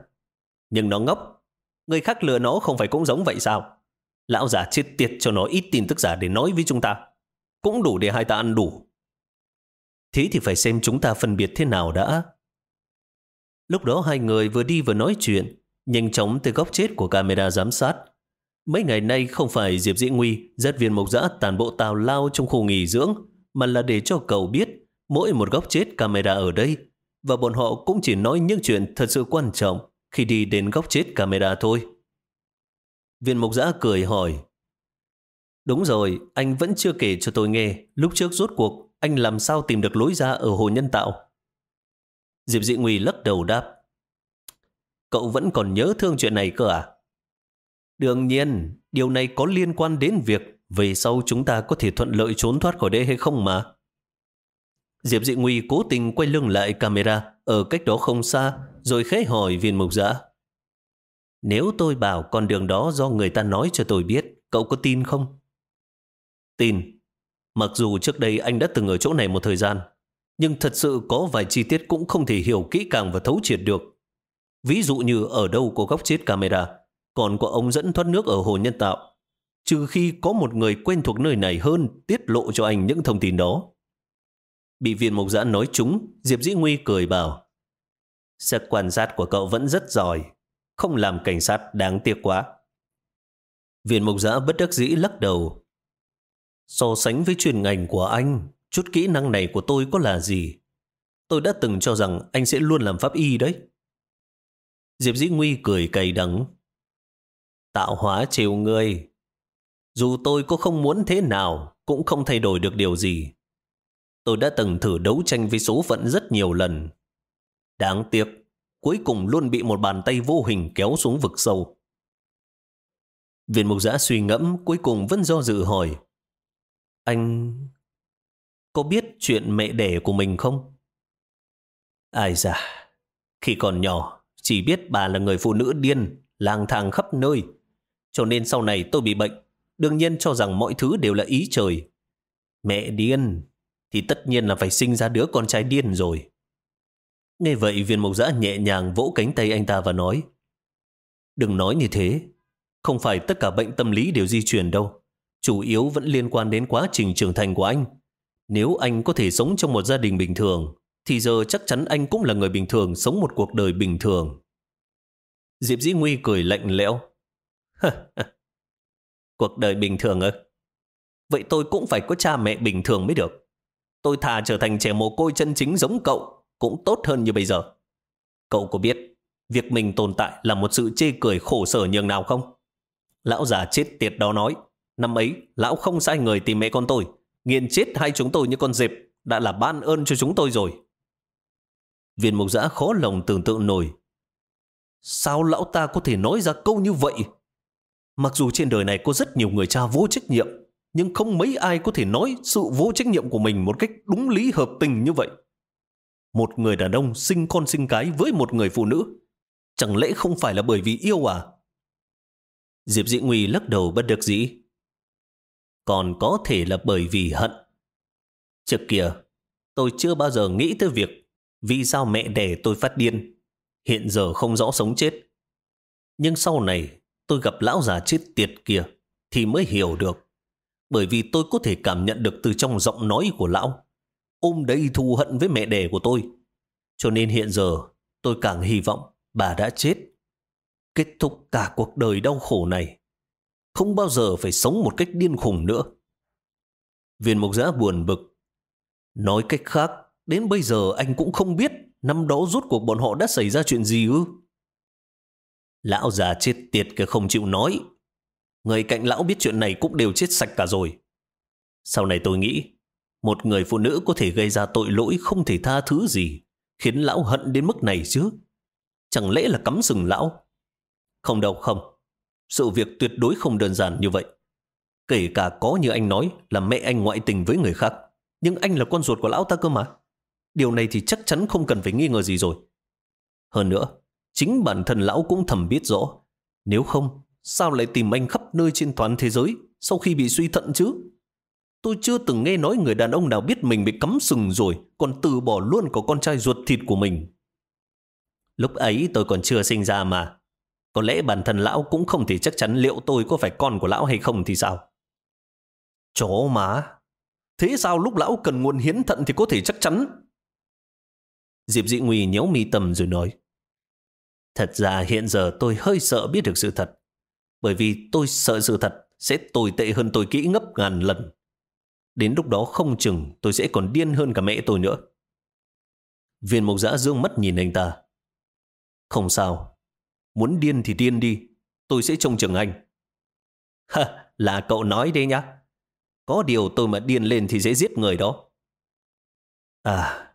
Nhưng nó ngốc. Người khác lừa nó không phải cũng giống vậy sao? Lão già chết tiệt cho nó ít tin tức giả để nói với chúng ta. Cũng đủ để hai ta ăn đủ. Thế thì phải xem chúng ta phân biệt thế nào đã. Lúc đó hai người vừa đi vừa nói chuyện, nhanh chóng tới góc chết của camera giám sát. Mấy ngày nay không phải Diệp Dĩ Nguy rất viên mộc dã tàn bộ tào lao trong khu nghỉ dưỡng, mà là để cho cậu biết mỗi một góc chết camera ở đây. Và bọn họ cũng chỉ nói những chuyện thật sự quan trọng khi đi đến góc chết camera thôi. Viên mục giã cười hỏi. Đúng rồi, anh vẫn chưa kể cho tôi nghe. Lúc trước rốt cuộc, anh làm sao tìm được lối ra ở hồ nhân tạo? Diệp dị nguy lắc đầu đáp. Cậu vẫn còn nhớ thương chuyện này cơ à? Đương nhiên, điều này có liên quan đến việc về sau chúng ta có thể thuận lợi trốn thoát khỏi đây hay không mà. Diệp dị nguy cố tình quay lưng lại camera ở cách đó không xa, rồi khẽ hỏi viên mục giã. Nếu tôi bảo con đường đó do người ta nói cho tôi biết, cậu có tin không? Tin. Mặc dù trước đây anh đã từng ở chỗ này một thời gian, nhưng thật sự có vài chi tiết cũng không thể hiểu kỹ càng và thấu triệt được. Ví dụ như ở đâu có góc chết camera, còn có ống dẫn thoát nước ở hồ nhân tạo. Trừ khi có một người quen thuộc nơi này hơn tiết lộ cho anh những thông tin đó. Bị viên mộc giã nói chúng, Diệp Dĩ Nguy cười bảo. Sức quan sát của cậu vẫn rất giỏi, không làm cảnh sát đáng tiếc quá. Viên Mộc giã bất đắc dĩ lắc đầu. So sánh với chuyên ngành của anh, chút kỹ năng này của tôi có là gì? Tôi đã từng cho rằng anh sẽ luôn làm pháp y đấy. Diệp Dĩ Nguy cười cay đắng. Tạo hóa chiều ngươi. Dù tôi có không muốn thế nào, cũng không thay đổi được điều gì. Tôi đã từng thử đấu tranh với số phận rất nhiều lần. Đáng tiếc, cuối cùng luôn bị một bàn tay vô hình kéo xuống vực sâu. Viên mục giã suy ngẫm, cuối cùng vẫn do dự hỏi. Anh có biết chuyện mẹ đẻ của mình không? Ai da, khi còn nhỏ, chỉ biết bà là người phụ nữ điên, lang thang khắp nơi. Cho nên sau này tôi bị bệnh, đương nhiên cho rằng mọi thứ đều là ý trời. Mẹ điên, thì tất nhiên là phải sinh ra đứa con trai điên rồi. Nghe vậy viên mộc giã nhẹ nhàng vỗ cánh tay anh ta và nói Đừng nói như thế, không phải tất cả bệnh tâm lý đều di truyền đâu. Chủ yếu vẫn liên quan đến quá trình trưởng thành của anh. Nếu anh có thể sống trong một gia đình bình thường, thì giờ chắc chắn anh cũng là người bình thường sống một cuộc đời bình thường. Diệp Dĩ Nguy cười lạnh lẽo. cuộc đời bình thường ư? Vậy tôi cũng phải có cha mẹ bình thường mới được. Tôi thà trở thành trẻ mồ côi chân chính giống cậu, cũng tốt hơn như bây giờ. Cậu có biết, việc mình tồn tại là một sự chê cười khổ sở nhường nào không? Lão già chết tiệt đó nói, năm ấy, lão không sai người tìm mẹ con tôi, nghiền chết hai chúng tôi như con dẹp, đã là ban ơn cho chúng tôi rồi. Viên mục giã khó lòng tưởng tượng nổi. Sao lão ta có thể nói ra câu như vậy? Mặc dù trên đời này có rất nhiều người cha vô trách nhiệm, nhưng không mấy ai có thể nói sự vô trách nhiệm của mình một cách đúng lý hợp tình như vậy. Một người đàn ông sinh con sinh cái với một người phụ nữ, chẳng lẽ không phải là bởi vì yêu à? Diệp Dĩ Nguy lắc đầu bất đắc dĩ. Còn có thể là bởi vì hận. Trước kia, tôi chưa bao giờ nghĩ tới việc vì sao mẹ đẻ tôi phát điên, hiện giờ không rõ sống chết. Nhưng sau này, tôi gặp lão già chết tiệt kia, thì mới hiểu được bởi vì tôi có thể cảm nhận được từ trong giọng nói của lão, ôm đầy thù hận với mẹ đẻ của tôi. Cho nên hiện giờ tôi càng hy vọng bà đã chết. Kết thúc cả cuộc đời đau khổ này. Không bao giờ phải sống một cách điên khùng nữa. Viên mục giã buồn bực. Nói cách khác, đến bây giờ anh cũng không biết năm đó rút cuộc bọn họ đã xảy ra chuyện gì ư. Lão già chết tiệt kìa không chịu nói, Người cạnh lão biết chuyện này cũng đều chết sạch cả rồi. Sau này tôi nghĩ, một người phụ nữ có thể gây ra tội lỗi không thể tha thứ gì, khiến lão hận đến mức này chứ. Chẳng lẽ là cắm sừng lão? Không đâu không. Sự việc tuyệt đối không đơn giản như vậy. Kể cả có như anh nói là mẹ anh ngoại tình với người khác, nhưng anh là con ruột của lão ta cơ mà. Điều này thì chắc chắn không cần phải nghi ngờ gì rồi. Hơn nữa, chính bản thân lão cũng thầm biết rõ. Nếu không, Sao lại tìm anh khắp nơi trên toàn thế giới sau khi bị suy thận chứ? Tôi chưa từng nghe nói người đàn ông nào biết mình bị cắm sừng rồi, còn từ bỏ luôn có con trai ruột thịt của mình. Lúc ấy tôi còn chưa sinh ra mà. Có lẽ bản thân lão cũng không thể chắc chắn liệu tôi có phải con của lão hay không thì sao? Chó má! Thế sao lúc lão cần nguồn hiến thận thì có thể chắc chắn? Diệp dị nguy nhéo mi tầm rồi nói. Thật ra hiện giờ tôi hơi sợ biết được sự thật, bởi vì tôi sợ sự thật sẽ tồi tệ hơn tôi kỹ ngấp ngàn lần. Đến lúc đó không chừng tôi sẽ còn điên hơn cả mẹ tôi nữa. Viên mộc giã dương mắt nhìn anh ta. Không sao. Muốn điên thì điên đi. Tôi sẽ trông chừng anh. Ha, là cậu nói đấy nhá. Có điều tôi mà điên lên thì sẽ giết người đó. À,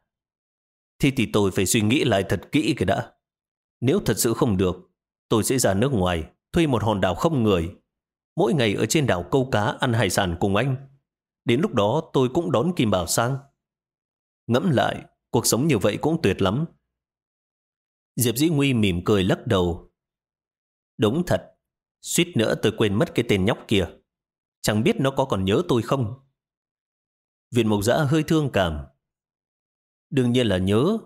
thế thì tôi phải suy nghĩ lại thật kỹ cái đã. Nếu thật sự không được, tôi sẽ ra nước ngoài thuê một hòn đảo không người. Mỗi ngày ở trên đảo câu cá ăn hải sản cùng anh. Đến lúc đó tôi cũng đón Kim Bảo sang. Ngẫm lại, cuộc sống như vậy cũng tuyệt lắm. Diệp Dĩ Nguy mỉm cười lắc đầu. Đúng thật, suýt nữa tôi quên mất cái tên nhóc kia. Chẳng biết nó có còn nhớ tôi không? Viện Mộc Giã hơi thương cảm. Đương nhiên là nhớ.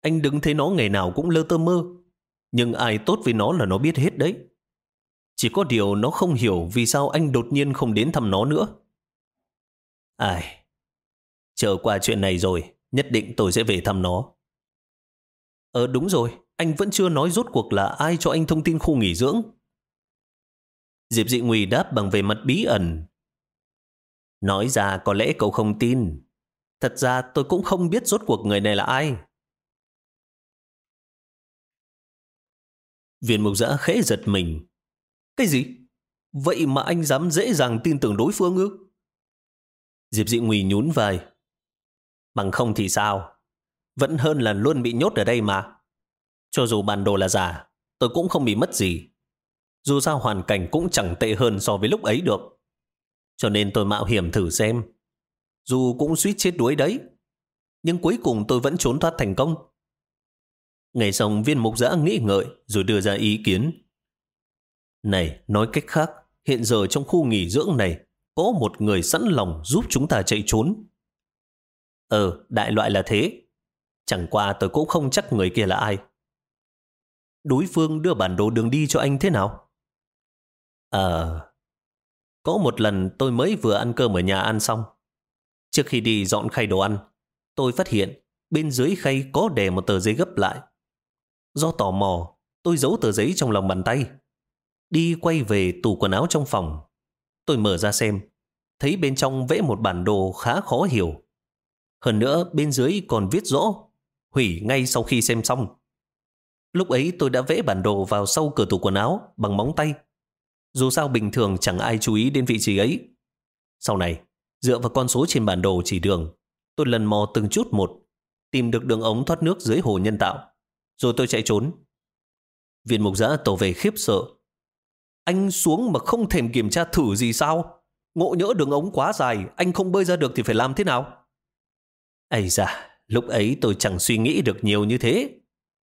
Anh đừng thấy nó ngày nào cũng lơ tơ mơ. nhưng ai tốt với nó là nó biết hết đấy. Chỉ có điều nó không hiểu vì sao anh đột nhiên không đến thăm nó nữa. Ai, chờ qua chuyện này rồi, nhất định tôi sẽ về thăm nó. Ờ đúng rồi, anh vẫn chưa nói rốt cuộc là ai cho anh thông tin khu nghỉ dưỡng. Diệp dị nguy đáp bằng về mặt bí ẩn. Nói ra có lẽ cậu không tin. Thật ra tôi cũng không biết rốt cuộc người này là ai. Viên mục giã khẽ giật mình. Cái gì? Vậy mà anh dám dễ dàng tin tưởng đối phương ư? Diệp dị nguy nhún vai. Bằng không thì sao? Vẫn hơn là luôn bị nhốt ở đây mà. Cho dù bản đồ là giả, tôi cũng không bị mất gì. Dù sao hoàn cảnh cũng chẳng tệ hơn so với lúc ấy được. Cho nên tôi mạo hiểm thử xem. Dù cũng suýt chết đuối đấy. Nhưng cuối cùng tôi vẫn trốn thoát thành công. Ngày xong viên mục giã nghĩ ngợi rồi đưa ra ý kiến. Này, nói cách khác, hiện giờ trong khu nghỉ dưỡng này có một người sẵn lòng giúp chúng ta chạy trốn. Ờ, đại loại là thế. Chẳng qua tôi cũng không chắc người kia là ai. Đối phương đưa bản đồ đường đi cho anh thế nào? Ờ, có một lần tôi mới vừa ăn cơm ở nhà ăn xong. Trước khi đi dọn khay đồ ăn, tôi phát hiện bên dưới khay có đè một tờ giấy gấp lại. Do tò mò, tôi giấu tờ giấy trong lòng bàn tay. Đi quay về tủ quần áo trong phòng. Tôi mở ra xem, thấy bên trong vẽ một bản đồ khá khó hiểu. Hơn nữa, bên dưới còn viết rõ, hủy ngay sau khi xem xong. Lúc ấy tôi đã vẽ bản đồ vào sau cửa tủ quần áo bằng móng tay. Dù sao bình thường chẳng ai chú ý đến vị trí ấy. Sau này, dựa vào con số trên bản đồ chỉ đường, tôi lần mò từng chút một, tìm được đường ống thoát nước dưới hồ nhân tạo. Rồi tôi chạy trốn. Viên mục giã tổ về khiếp sợ. Anh xuống mà không thèm kiểm tra thử gì sao? Ngộ nhỡ đường ống quá dài, anh không bơi ra được thì phải làm thế nào? Ây da, lúc ấy tôi chẳng suy nghĩ được nhiều như thế.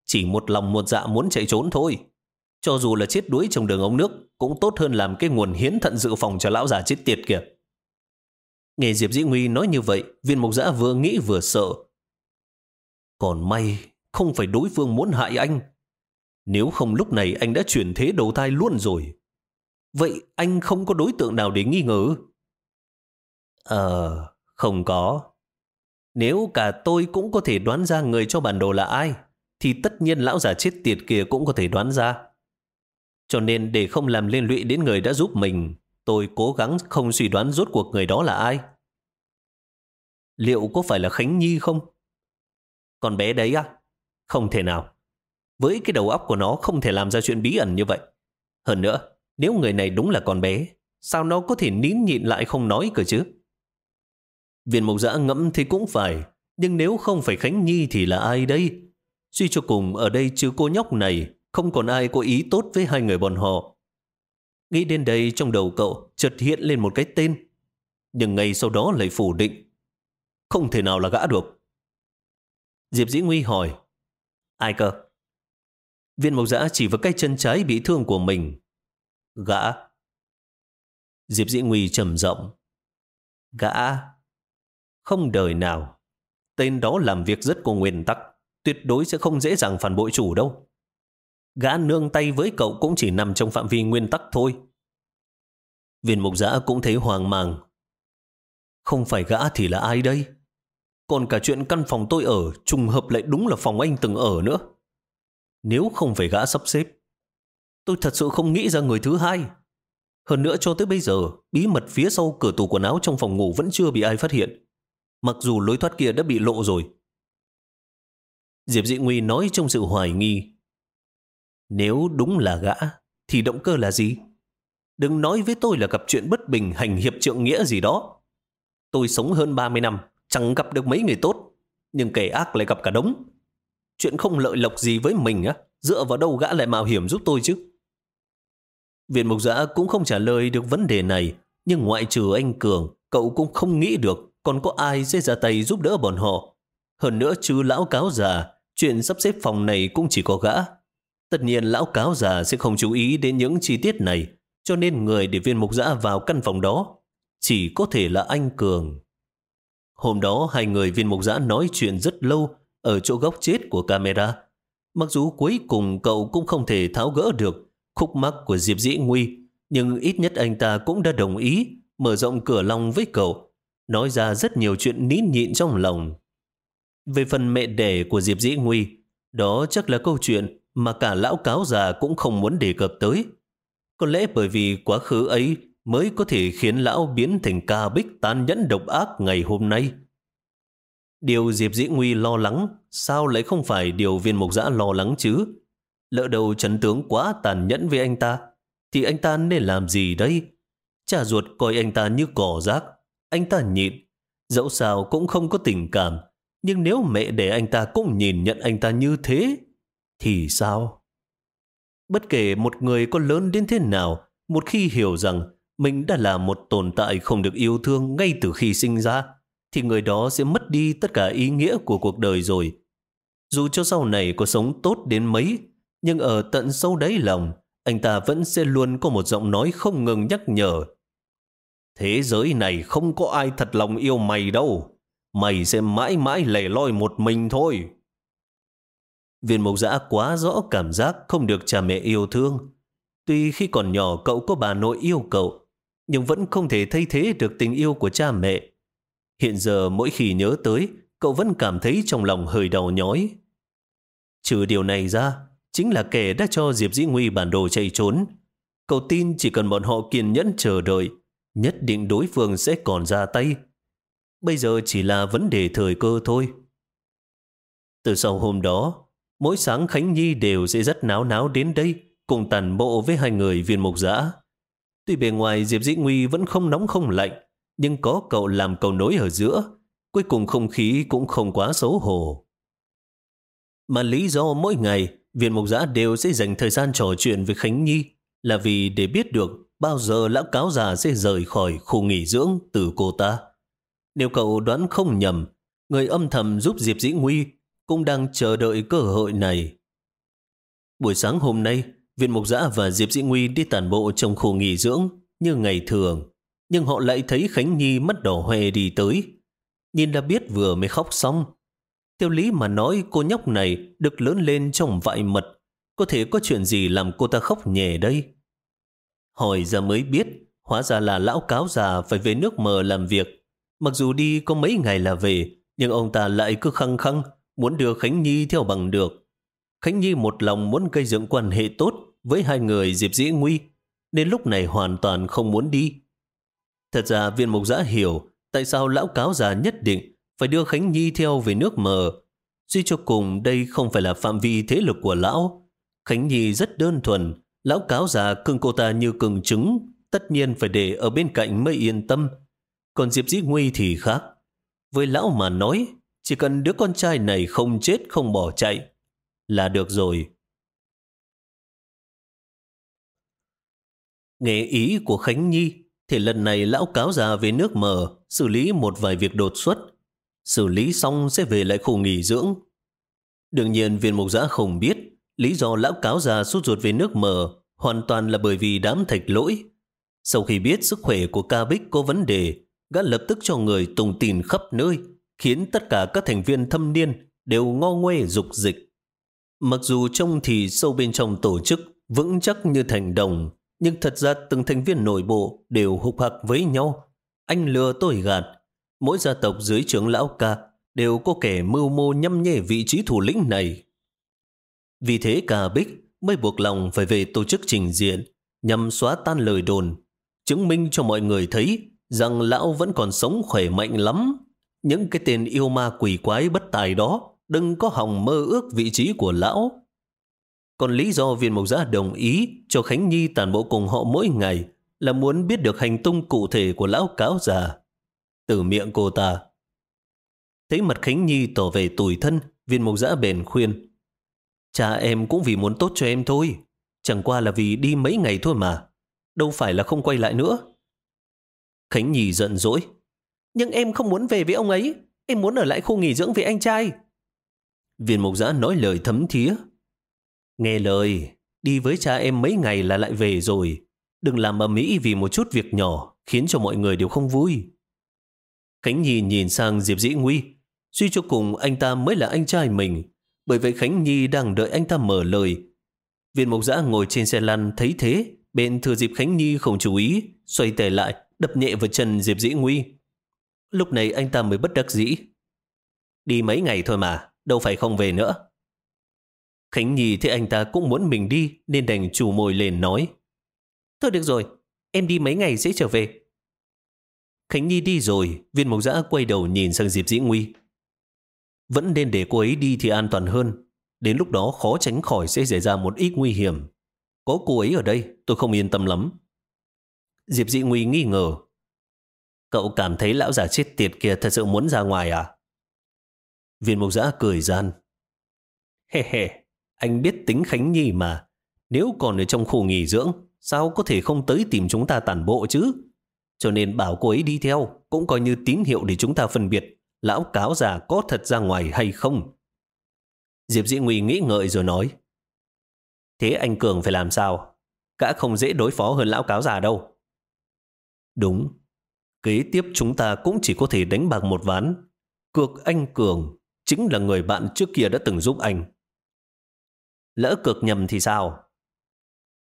Chỉ một lòng một dạ muốn chạy trốn thôi. Cho dù là chết đuối trong đường ống nước, cũng tốt hơn làm cái nguồn hiến thận dự phòng cho lão già chết tiệt kìa. Nghe Diệp Dĩ Nguy nói như vậy, viên mục giã vừa nghĩ vừa sợ. Còn may, không phải đối phương muốn hại anh. Nếu không lúc này anh đã chuyển thế đầu thai luôn rồi. Vậy anh không có đối tượng nào để nghi ngờ? Ờ, không có. Nếu cả tôi cũng có thể đoán ra người cho bản đồ là ai, thì tất nhiên lão già chết tiệt kia cũng có thể đoán ra. Cho nên để không làm liên lụy đến người đã giúp mình, tôi cố gắng không suy đoán rốt cuộc người đó là ai. Liệu có phải là Khánh Nhi không? Con bé đấy à? Không thể nào. Với cái đầu óc của nó không thể làm ra chuyện bí ẩn như vậy. Hơn nữa, nếu người này đúng là con bé, sao nó có thể nín nhịn lại không nói cơ chứ? Viên mộc giã ngẫm thì cũng phải, nhưng nếu không phải Khánh Nhi thì là ai đây? Suy cho cùng ở đây chứ cô nhóc này, không còn ai có ý tốt với hai người bọn họ. Nghĩ đến đây trong đầu cậu chợt hiện lên một cái tên, nhưng ngay sau đó lại phủ định. Không thể nào là gã được. Diệp Dĩ Nguy hỏi, ai cơ? Viên mộc giã chỉ vào cái chân trái bị thương của mình. Gã. Diệp Dĩ Nguy trầm rộng. Gã. Không đời nào. Tên đó làm việc rất có nguyên tắc tuyệt đối sẽ không dễ dàng phản bội chủ đâu. Gã nương tay với cậu cũng chỉ nằm trong phạm vi nguyên tắc thôi. Viên mục giã cũng thấy hoang mang. Không phải gã thì là ai đây? Còn cả chuyện căn phòng tôi ở trùng hợp lại đúng là phòng anh từng ở nữa. Nếu không phải gã sắp xếp, tôi thật sự không nghĩ ra người thứ hai. Hơn nữa cho tới bây giờ, bí mật phía sau cửa tủ quần áo trong phòng ngủ vẫn chưa bị ai phát hiện. Mặc dù lối thoát kia đã bị lộ rồi, Diệp Dị Nguy nói trong sự hoài nghi. Nếu đúng là gã, thì động cơ là gì? Đừng nói với tôi là gặp chuyện bất bình hành hiệp trượng nghĩa gì đó. Tôi sống hơn 30 năm, chẳng gặp được mấy người tốt, nhưng kẻ ác lại gặp cả đống. Chuyện không lợi lộc gì với mình á, dựa vào đâu gã lại mạo hiểm giúp tôi chứ? Viện Mục Giã cũng không trả lời được vấn đề này, nhưng ngoại trừ anh Cường, cậu cũng không nghĩ được còn có ai sẽ ra tay giúp đỡ bọn họ. Hơn nữa chứ lão cáo già Chuyện sắp xếp phòng này cũng chỉ có gã. Tất nhiên lão cáo già sẽ không chú ý đến những chi tiết này, cho nên người để viên mục giã vào căn phòng đó chỉ có thể là anh Cường. Hôm đó hai người viên mục giã nói chuyện rất lâu ở chỗ góc chết của camera. Mặc dù cuối cùng cậu cũng không thể tháo gỡ được khúc mắc của Diệp Dĩ Nguy, nhưng ít nhất anh ta cũng đã đồng ý mở rộng cửa lòng với cậu, nói ra rất nhiều chuyện nín nhịn trong lòng. Về phần mẹ đẻ của Diệp Dĩ Nguy, đó chắc là câu chuyện mà cả lão cáo già cũng không muốn đề cập tới. Có lẽ bởi vì quá khứ ấy mới có thể khiến lão biến thành ca bích tàn nhẫn độc ác ngày hôm nay. Điều Diệp Dĩ Nguy lo lắng sao lại không phải điều viên mục giã lo lắng chứ? Lỡ đầu chấn tướng quá tàn nhẫn với anh ta, thì anh ta nên làm gì đây? Cha ruột coi anh ta như cỏ rác, anh ta nhịn. Dẫu sao cũng không có tình cảm, nhưng nếu mẹ để anh ta cũng nhìn nhận anh ta như thế, thì sao? Bất kể một người có lớn đến thế nào, một khi hiểu rằng mình đã là một tồn tại không được yêu thương ngay từ khi sinh ra, thì người đó sẽ mất đi tất cả ý nghĩa của cuộc đời rồi. Dù cho sau này có sống tốt đến mấy, nhưng ở tận sâu đáy lòng, anh ta vẫn sẽ luôn có một giọng nói không ngừng nhắc nhở. Thế giới này không có ai thật lòng yêu mày đâu. Mày sẽ mãi mãi lẻ loi một mình thôi. Viên mộc giã quá rõ cảm giác không được cha mẹ yêu thương. Tuy khi còn nhỏ cậu có bà nội yêu cậu, nhưng vẫn không thể thay thế được tình yêu của cha mẹ. Hiện giờ mỗi khi nhớ tới, cậu vẫn cảm thấy trong lòng hơi đau nhói. Trừ điều này ra, chính là kẻ đã cho Diệp Dĩ Nguy bản đồ chạy trốn. Cậu tin chỉ cần bọn họ kiên nhẫn chờ đợi, nhất định đối phương sẽ còn ra tay. Bây giờ chỉ là vấn đề thời cơ thôi. Từ sau hôm đó, mỗi sáng Khánh Nhi đều sẽ rất náo náo đến đây, cùng tàn bộ với hai người viên mục giã. Tuy bề ngoài Diệp Dĩ Nguy vẫn không nóng không lạnh, nhưng có cậu làm cầu nối ở giữa, cuối cùng không khí cũng không quá xấu hổ. Mà lý do mỗi ngày viên mục giã đều sẽ dành thời gian trò chuyện với Khánh Nhi là vì để biết được bao giờ lão cáo già sẽ rời khỏi khu nghỉ dưỡng từ cô ta. Nếu cậu đoán không nhầm, người âm thầm giúp Diệp Dĩ Nguy cũng đang chờ đợi cơ hội này. Buổi sáng hôm nay, viên mục giã và Diệp Dĩ Nguy đi tàn bộ trong khu nghỉ dưỡng như ngày thường, nhưng họ lại thấy Khánh Nhi mắt đỏ hoe đi tới. Nhìn đã biết vừa mới khóc xong. Theo lý mà nói cô nhóc này được lớn lên trong vại mật, có thể có chuyện gì làm cô ta khóc nhẹ đây? Hỏi ra mới biết, hóa ra là lão cáo già phải về nước mờ làm việc. Mặc dù đi có mấy ngày là về, nhưng ông ta lại cứ khăng khăng muốn đưa Khánh Nhi theo bằng được. Khánh Nhi một lòng muốn gây dựng quan hệ tốt với hai người Diệp Dĩ Nguy, nên lúc này hoàn toàn không muốn đi. Thật ra viên mục giã hiểu tại sao lão cáo già nhất định phải đưa Khánh Nhi theo về nước mờ. duy cho cùng đây không phải là phạm vi thế lực của lão. Khánh Nhi rất đơn thuần, lão cáo già cưng cô ta như cưng trứng, tất nhiên phải để ở bên cạnh mới yên tâm. Còn Diệp Dĩ Nguy thì khác. Với lão mà nói, chỉ cần đứa con trai này không chết không bỏ chạy là được rồi. Nghe ý của Khánh Nhi thì lần này lão cáo già về nước mờ xử lý một vài việc đột xuất. Xử lý xong sẽ về lại khu nghỉ dưỡng. Đương nhiên viên mục giã không biết lý do lão cáo già sút ruột về nước mờ hoàn toàn là bởi vì đám thạch lỗi. Sau khi biết sức khỏe của ca bích có vấn đề, gã lập tức cho người tùng tin khắp nơi, khiến tất cả các thành viên thâm niên đều ngo ngoe dục dịch. Mặc dù trông thì sâu bên trong tổ chức vững chắc như thành đồng, nhưng thật ra từng thành viên nội bộ đều hục hạc với nhau. Anh lừa tôi gạt. Mỗi gia tộc dưới trưởng lão ca đều có kẻ mưu mô nhâm nhê vị trí thủ lĩnh này. Vì thế cả Bích mới buộc lòng phải về tổ chức trình diện nhằm xóa tan lời đồn, chứng minh cho mọi người thấy rằng lão vẫn còn sống khỏe mạnh lắm. Những cái tên yêu ma quỷ quái bất tài đó đừng có hòng mơ ước vị trí của lão. Còn lý do viên mộc giã đồng ý cho Khánh Nhi tàn bộ cùng họ mỗi ngày là muốn biết được hành tung cụ thể của lão cáo già. Từ miệng cô ta. Thấy mặt Khánh Nhi tỏ về tủi thân, viên mộc giã bền khuyên. Cha em cũng vì muốn tốt cho em thôi. Chẳng qua là vì đi mấy ngày thôi mà. Đâu phải là không quay lại nữa. Khánh Nhi giận dỗi. Nhưng em không muốn về với ông ấy. Em muốn ở lại khu nghỉ dưỡng với anh trai. Viên mục giã nói lời thấm thía. Nghe lời, đi với cha em mấy ngày là lại về rồi. Đừng làm ầm mỹ vì một chút việc nhỏ khiến cho mọi người đều không vui. Khánh Nhi nhìn sang Diệp Dĩ Nguy. Suy cho cùng anh ta mới là anh trai mình. bởi vậy Khánh Nhi đang đợi anh ta mở lời. Viên mộc giã ngồi trên xe lăn thấy thế, bên thừa dịp Khánh Nhi không chú ý, xoay tay lại, đập nhẹ vào chân Diệp Dĩ Nguy. Lúc này anh ta mới bất đắc dĩ. Đi mấy ngày thôi mà, đâu phải không về nữa. Khánh Nhi thấy anh ta cũng muốn mình đi nên đành chủ mồi lên nói. Thôi được rồi, em đi mấy ngày sẽ trở về. Khánh Nhi đi rồi, viên mộc giã quay đầu nhìn sang Diệp Dĩ Nguy. Vẫn nên để cô ấy đi thì an toàn hơn. Đến lúc đó khó tránh khỏi sẽ xảy ra một ít nguy hiểm. Có cô ấy ở đây, tôi không yên tâm lắm. Diệp Dĩ Nguy nghi ngờ. Cậu cảm thấy lão già chết tiệt kia thật sự muốn ra ngoài à? Viên mộc giã cười gian. Hề hề, anh biết tính Khánh Nhi mà. Nếu còn ở trong khu nghỉ dưỡng, sao có thể không tới tìm chúng ta tản bộ chứ? Cho nên bảo cô ấy đi theo, cũng coi như tín hiệu để chúng ta phân biệt lão cáo già có thật ra ngoài hay không. Diệp Dĩ Nguy nghĩ ngợi rồi nói. Thế anh Cường phải làm sao? Cả không dễ đối phó hơn lão cáo già đâu. Đúng. Kế tiếp chúng ta cũng chỉ có thể đánh bạc một ván. Cược anh Cường chính là người bạn trước kia đã từng giúp anh. Lỡ cực nhầm thì sao?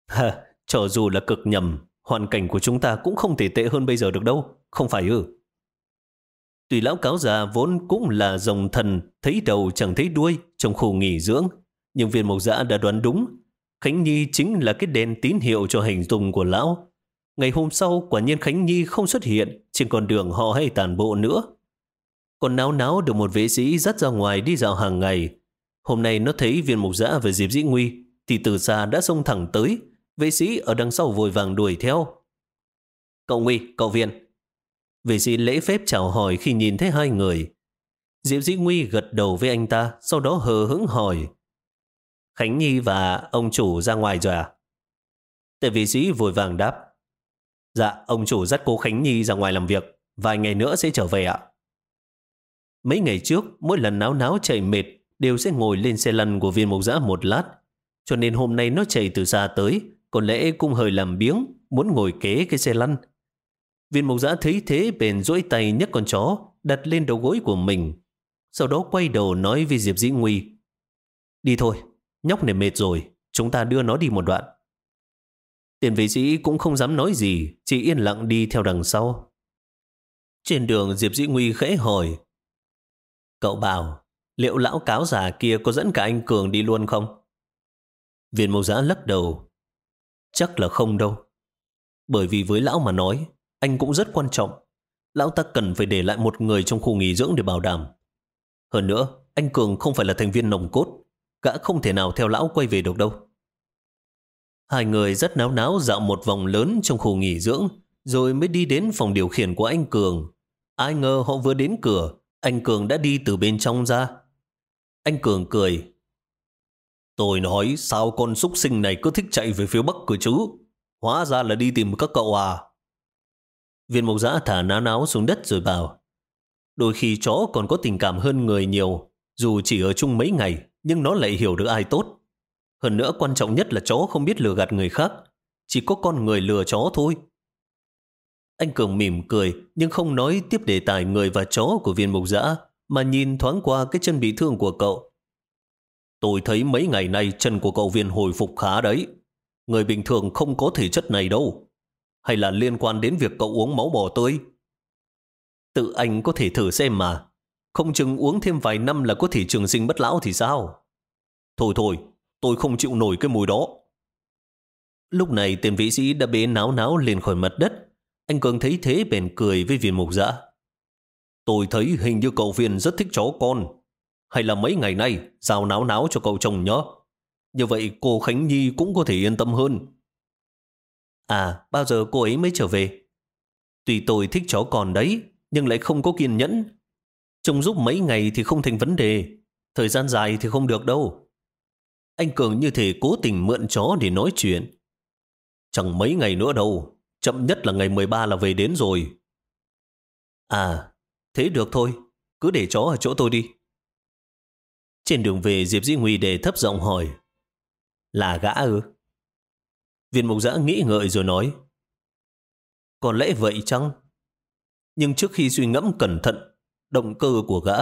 Ha, cho dù là cực nhầm, hoàn cảnh của chúng ta cũng không thể tệ hơn bây giờ được đâu, không phải ư? Tùy lão cáo già vốn cũng là dòng thần, thấy đầu chẳng thấy đuôi trong khu nghỉ dưỡng, nhưng viên mộc giã đã đoán đúng. Khánh Nhi chính là cái đèn tín hiệu cho hành tùng của lão. Ngày hôm sau, quả nhiên Khánh Nhi không xuất hiện trên con đường họ hay tàn bộ nữa. Còn náo náo được một vệ sĩ dắt ra ngoài đi dạo hàng ngày, Hôm nay nó thấy viên mục giã và Diệp Dĩ Nguy thì từ xa đã xông thẳng tới. Vệ sĩ ở đằng sau vội vàng đuổi theo. Cậu Nguy, cậu Viên. Vệ sĩ lễ phép chào hỏi khi nhìn thấy hai người. Diệp Dĩ Nguy gật đầu với anh ta, sau đó hờ hững hỏi. Khánh Nhi và ông chủ ra ngoài rồi à? Tề vệ sĩ vội vàng đáp. Dạ, ông chủ dắt cô Khánh Nhi ra ngoài làm việc. Vài ngày nữa sẽ trở về ạ. Mấy ngày trước, mỗi lần náo náo chạy mệt, đều sẽ ngồi lên xe lăn của viên mộc giã một lát. Cho nên hôm nay nó chạy từ xa tới, có lẽ cũng hơi làm biếng, muốn ngồi kế cái xe lăn. Viên mộc giã thấy thế bèn duỗi tay nhấc con chó, đặt lên đầu gối của mình. Sau đó quay đầu nói với Diệp Dĩ Nguy. Đi thôi, nhóc này mệt rồi, chúng ta đưa nó đi một đoạn. Tiền vệ sĩ cũng không dám nói gì, chỉ yên lặng đi theo đằng sau. Trên đường Diệp Dĩ Nguy khẽ hỏi. Cậu bảo liệu lão cáo già kia có dẫn cả anh Cường đi luôn không? Viên mâu giã lắc đầu. Chắc là không đâu. Bởi vì với lão mà nói, anh cũng rất quan trọng. Lão ta cần phải để lại một người trong khu nghỉ dưỡng để bảo đảm. Hơn nữa, anh Cường không phải là thành viên nồng cốt. Gã không thể nào theo lão quay về được đâu. Hai người rất náo náo dạo một vòng lớn trong khu nghỉ dưỡng, rồi mới đi đến phòng điều khiển của anh Cường. Ai ngờ họ vừa đến cửa, anh Cường đã đi từ bên trong ra, anh Cường cười. Tôi nói sao con súc sinh này cứ thích chạy về phía bắc cửa chứ? Hóa ra là đi tìm các cậu à? Viên mộc giã thả ná náo xuống đất rồi bảo. Đôi khi chó còn có tình cảm hơn người nhiều. Dù chỉ ở chung mấy ngày, nhưng nó lại hiểu được ai tốt. Hơn nữa quan trọng nhất là chó không biết lừa gạt người khác. Chỉ có con người lừa chó thôi. Anh Cường mỉm cười, nhưng không nói tiếp đề tài người và chó của viên mộc giã, mà nhìn thoáng qua cái chân bị thương của cậu. Tôi thấy mấy ngày nay chân của cậu viên hồi phục khá đấy. Người bình thường không có thể chất này đâu. Hay là liên quan đến việc cậu uống máu bò tươi? Tự anh có thể thử xem mà. Không chừng uống thêm vài năm là có thể trường sinh bất lão thì sao? Thôi thôi, tôi không chịu nổi cái mùi đó. Lúc này tiền vĩ sĩ đã bế náo náo lên khỏi mặt đất. Anh Cường thấy thế bèn cười với viên mục dã. Tôi thấy hình như cậu viên rất thích chó con. Hay là mấy ngày nay giao náo náo cho cậu chồng nhớ. Như vậy cô Khánh Nhi cũng có thể yên tâm hơn. À, bao giờ cô ấy mới trở về? Tùy tôi thích chó còn đấy, nhưng lại không có kiên nhẫn. Trông giúp mấy ngày thì không thành vấn đề. Thời gian dài thì không được đâu. Anh Cường như thể cố tình mượn chó để nói chuyện. Chẳng mấy ngày nữa đâu. Chậm nhất là ngày 13 là về đến rồi. À, Thế được thôi, cứ để chó ở chỗ tôi đi. Trên đường về Diệp Dĩ Nguy đề thấp giọng hỏi. Là gã ư? Viên mục giã nghĩ ngợi rồi nói. có lẽ vậy chăng? Nhưng trước khi suy ngẫm cẩn thận, động cơ của gã,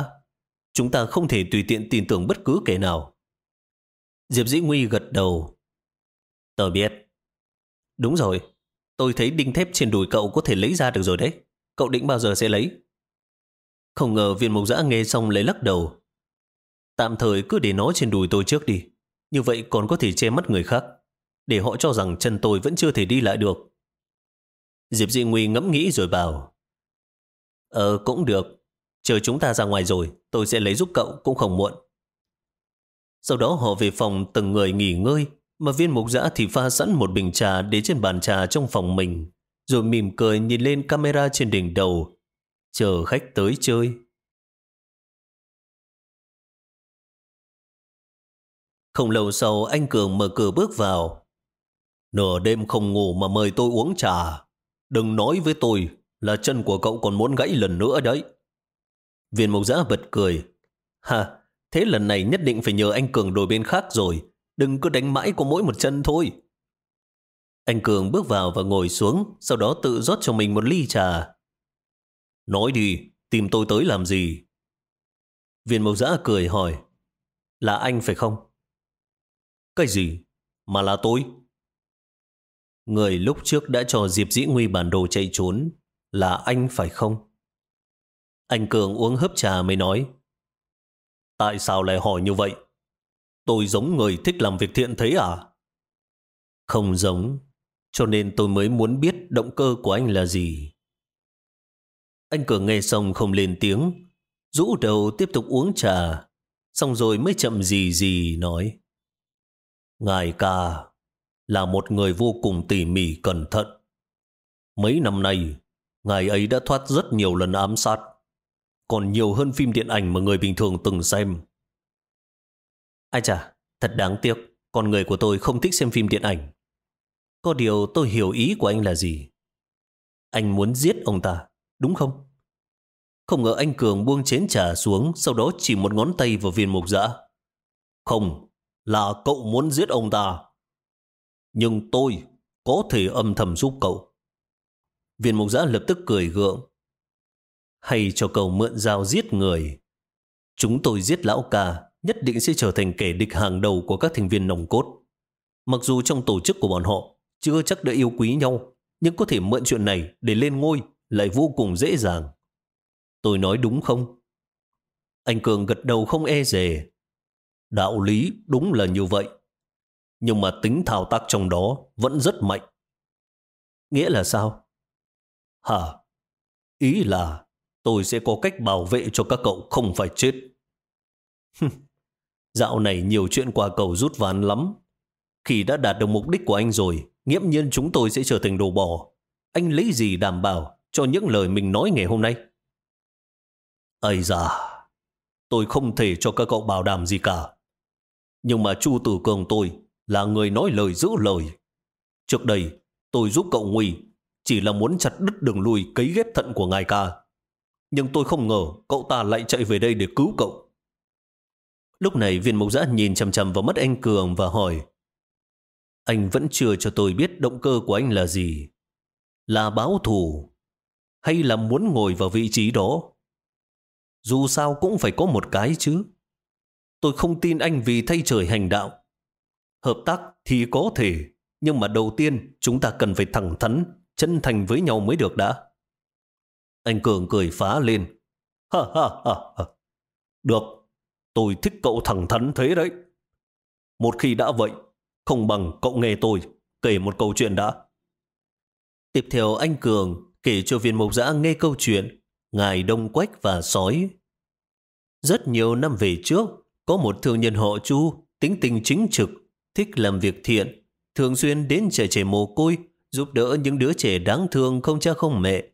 chúng ta không thể tùy tiện tin tưởng bất cứ kẻ nào. Diệp Dĩ Nguy gật đầu. Tôi biết. Đúng rồi, tôi thấy đinh thép trên đùi cậu có thể lấy ra được rồi đấy. Cậu định bao giờ sẽ lấy? Không ngờ viên mục giã nghe xong lấy lắc đầu. Tạm thời cứ để nó trên đùi tôi trước đi. Như vậy còn có thể che mắt người khác. Để họ cho rằng chân tôi vẫn chưa thể đi lại được. Diệp Dị Nguy ngẫm nghĩ rồi bảo. Ờ, cũng được. Chờ chúng ta ra ngoài rồi, tôi sẽ lấy giúp cậu cũng không muộn. Sau đó họ về phòng từng người nghỉ ngơi, mà viên mục giã thì pha sẵn một bình trà để trên bàn trà trong phòng mình, rồi mỉm cười nhìn lên camera trên đỉnh đầu, chờ khách tới chơi. Không lâu sau anh Cường mở cửa bước vào. Nửa đêm không ngủ mà mời tôi uống trà. Đừng nói với tôi là chân của cậu còn muốn gãy lần nữa đấy. Viên mộc giã bật cười. Ha, thế lần này nhất định phải nhờ anh Cường đổi bên khác rồi. Đừng cứ đánh mãi có mỗi một chân thôi. Anh Cường bước vào và ngồi xuống, sau đó tự rót cho mình một ly trà. Nói đi, tìm tôi tới làm gì? Viên mộc giã cười hỏi. Là anh phải không? Cái gì? Mà là tôi? Người lúc trước đã cho Diệp Dĩ Nguy bản đồ chạy trốn là anh phải không? Anh Cường uống hớp trà mới nói. Tại sao lại hỏi như vậy? Tôi giống người thích làm việc thiện thế à? Không giống, cho nên tôi mới muốn biết động cơ của anh là gì. Anh Cường nghe xong không lên tiếng, rũ đầu tiếp tục uống trà, xong rồi mới chậm gì gì nói. Ngài ca là một người vô cùng tỉ mỉ cẩn thận. Mấy năm nay, ngài ấy đã thoát rất nhiều lần ám sát, còn nhiều hơn phim điện ảnh mà người bình thường từng xem. Ai chà, thật đáng tiếc, con người của tôi không thích xem phim điện ảnh. Có điều tôi hiểu ý của anh là gì. Anh muốn giết ông ta, đúng không? Không ngờ anh Cường buông chén trà xuống, sau đó chỉ một ngón tay vào viên mục dã. Không, là cậu muốn giết ông ta. Nhưng tôi có thể âm thầm giúp cậu. Viên mục giã lập tức cười gượng. Hay cho cậu mượn dao giết người. Chúng tôi giết lão ca nhất định sẽ trở thành kẻ địch hàng đầu của các thành viên nòng cốt. Mặc dù trong tổ chức của bọn họ chưa chắc đã yêu quý nhau, nhưng có thể mượn chuyện này để lên ngôi lại vô cùng dễ dàng. Tôi nói đúng không? Anh Cường gật đầu không e dè. Đạo lý đúng là như vậy. Nhưng mà tính thao tác trong đó vẫn rất mạnh. Nghĩa là sao? Hả? Ý là tôi sẽ có cách bảo vệ cho các cậu không phải chết. Dạo này nhiều chuyện qua cầu rút ván lắm. Khi đã đạt được mục đích của anh rồi, nghiễm nhiên chúng tôi sẽ trở thành đồ bò. Anh lấy gì đảm bảo cho những lời mình nói ngày hôm nay? Ây da, tôi không thể cho các cậu bảo đảm gì cả. Nhưng mà Chu Tử Cường tôi là người nói lời giữ lời. Trước đây, tôi giúp cậu Nguy chỉ là muốn chặt đứt đường lui cấy ghép thận của ngài ca. Nhưng tôi không ngờ cậu ta lại chạy về đây để cứu cậu. Lúc này viên mục giã nhìn chầm chầm vào mắt anh Cường và hỏi Anh vẫn chưa cho tôi biết động cơ của anh là gì? Là báo thù? Hay là muốn ngồi vào vị trí đó? Dù sao cũng phải có một cái chứ. Tôi không tin anh vì thay trời hành đạo. Hợp tác thì có thể, nhưng mà đầu tiên chúng ta cần phải thẳng thắn, chân thành với nhau mới được đã. Anh Cường cười phá lên. Ha ha ha ha. Được, tôi thích cậu thẳng thắn thế đấy. Một khi đã vậy, không bằng cậu nghe tôi kể một câu chuyện đã. Tiếp theo anh Cường kể cho viên mộc giã nghe câu chuyện Ngài Đông Quách và Sói. Rất nhiều năm về trước, có một thương nhân họ Chu, tính tình chính trực, thích làm việc thiện, thường xuyên đến trẻ trẻ mồ côi, giúp đỡ những đứa trẻ đáng thương không cha không mẹ.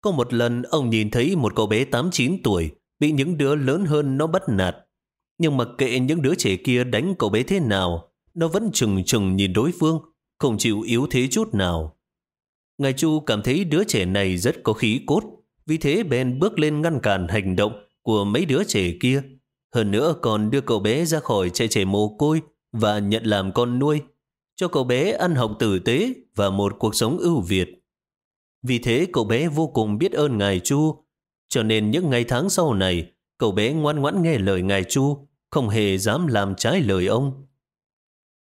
Có một lần ông nhìn thấy một cậu bé 8-9 tuổi bị những đứa lớn hơn nó bắt nạt. Nhưng mặc kệ những đứa trẻ kia đánh cậu bé thế nào, nó vẫn chừng chừng nhìn đối phương, không chịu yếu thế chút nào. Ngài Chu cảm thấy đứa trẻ này rất có khí cốt, vì thế bèn bước lên ngăn cản hành động của mấy đứa trẻ kia. Hơn nữa còn đưa cậu bé ra khỏi trẻ trẻ mồ côi và nhận làm con nuôi, cho cậu bé ăn học tử tế và một cuộc sống ưu việt. Vì thế cậu bé vô cùng biết ơn Ngài Chu, cho nên những ngày tháng sau này, cậu bé ngoan ngoãn nghe lời Ngài Chu, không hề dám làm trái lời ông.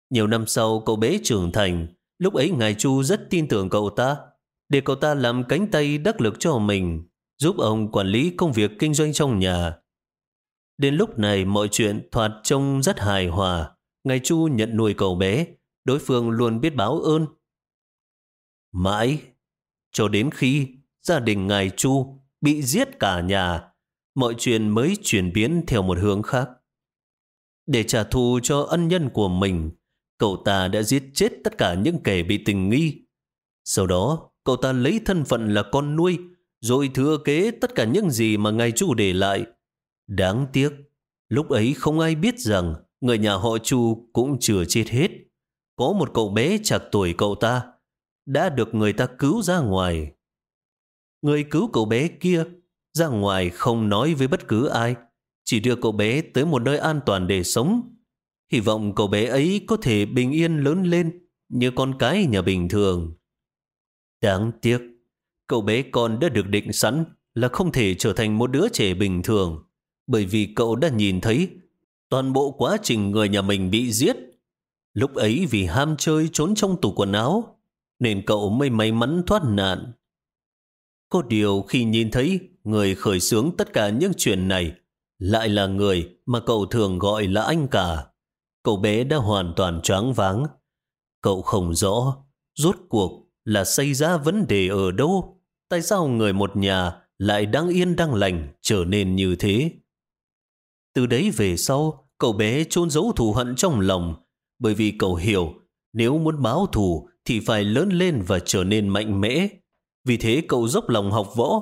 Nhiều năm sau cậu bé trưởng thành, lúc ấy Ngài Chu rất tin tưởng cậu ta, để cậu ta làm cánh tay đắc lực cho mình, giúp ông quản lý công việc kinh doanh trong nhà. Đến lúc này mọi chuyện thoạt trông rất hài hòa. Ngài Chu nhận nuôi cậu bé, đối phương luôn biết báo ơn. Mãi, cho đến khi gia đình Ngài Chu bị giết cả nhà, mọi chuyện mới chuyển biến theo một hướng khác. Để trả thù cho ân nhân của mình, cậu ta đã giết chết tất cả những kẻ bị tình nghi. Sau đó, cậu ta lấy thân phận là con nuôi, rồi thừa kế tất cả những gì mà ngài Chu để lại. Đáng tiếc, lúc ấy không ai biết rằng người nhà họ Chu cũng chưa chết hết. Có một cậu bé chạc tuổi cậu ta, đã được người ta cứu ra ngoài. Người cứu cậu bé kia ra ngoài không nói với bất cứ ai, chỉ đưa cậu bé tới một nơi an toàn để sống. Hy vọng cậu bé ấy có thể bình yên lớn lên như con cái nhà bình thường. Đáng tiếc, cậu bé con đã được định sẵn là không thể trở thành một đứa trẻ bình thường, bởi vì cậu đã nhìn thấy toàn bộ quá trình người nhà mình bị giết. Lúc ấy vì ham chơi trốn trong tủ quần áo, nên cậu mới may mắn thoát nạn. Có điều khi nhìn thấy người khởi xướng tất cả những chuyện này lại là người mà cậu thường gọi là anh cả. Cậu bé đã hoàn toàn choáng váng. Cậu không rõ, rốt cuộc là xảy ra vấn đề ở đâu? Tại sao người một nhà lại đang yên đang lành trở nên như thế? Từ đấy về sau, cậu bé chôn giấu thù hận trong lòng, bởi vì cậu hiểu nếu muốn báo thù thì phải lớn lên và trở nên mạnh mẽ. Vì thế cậu dốc lòng học võ,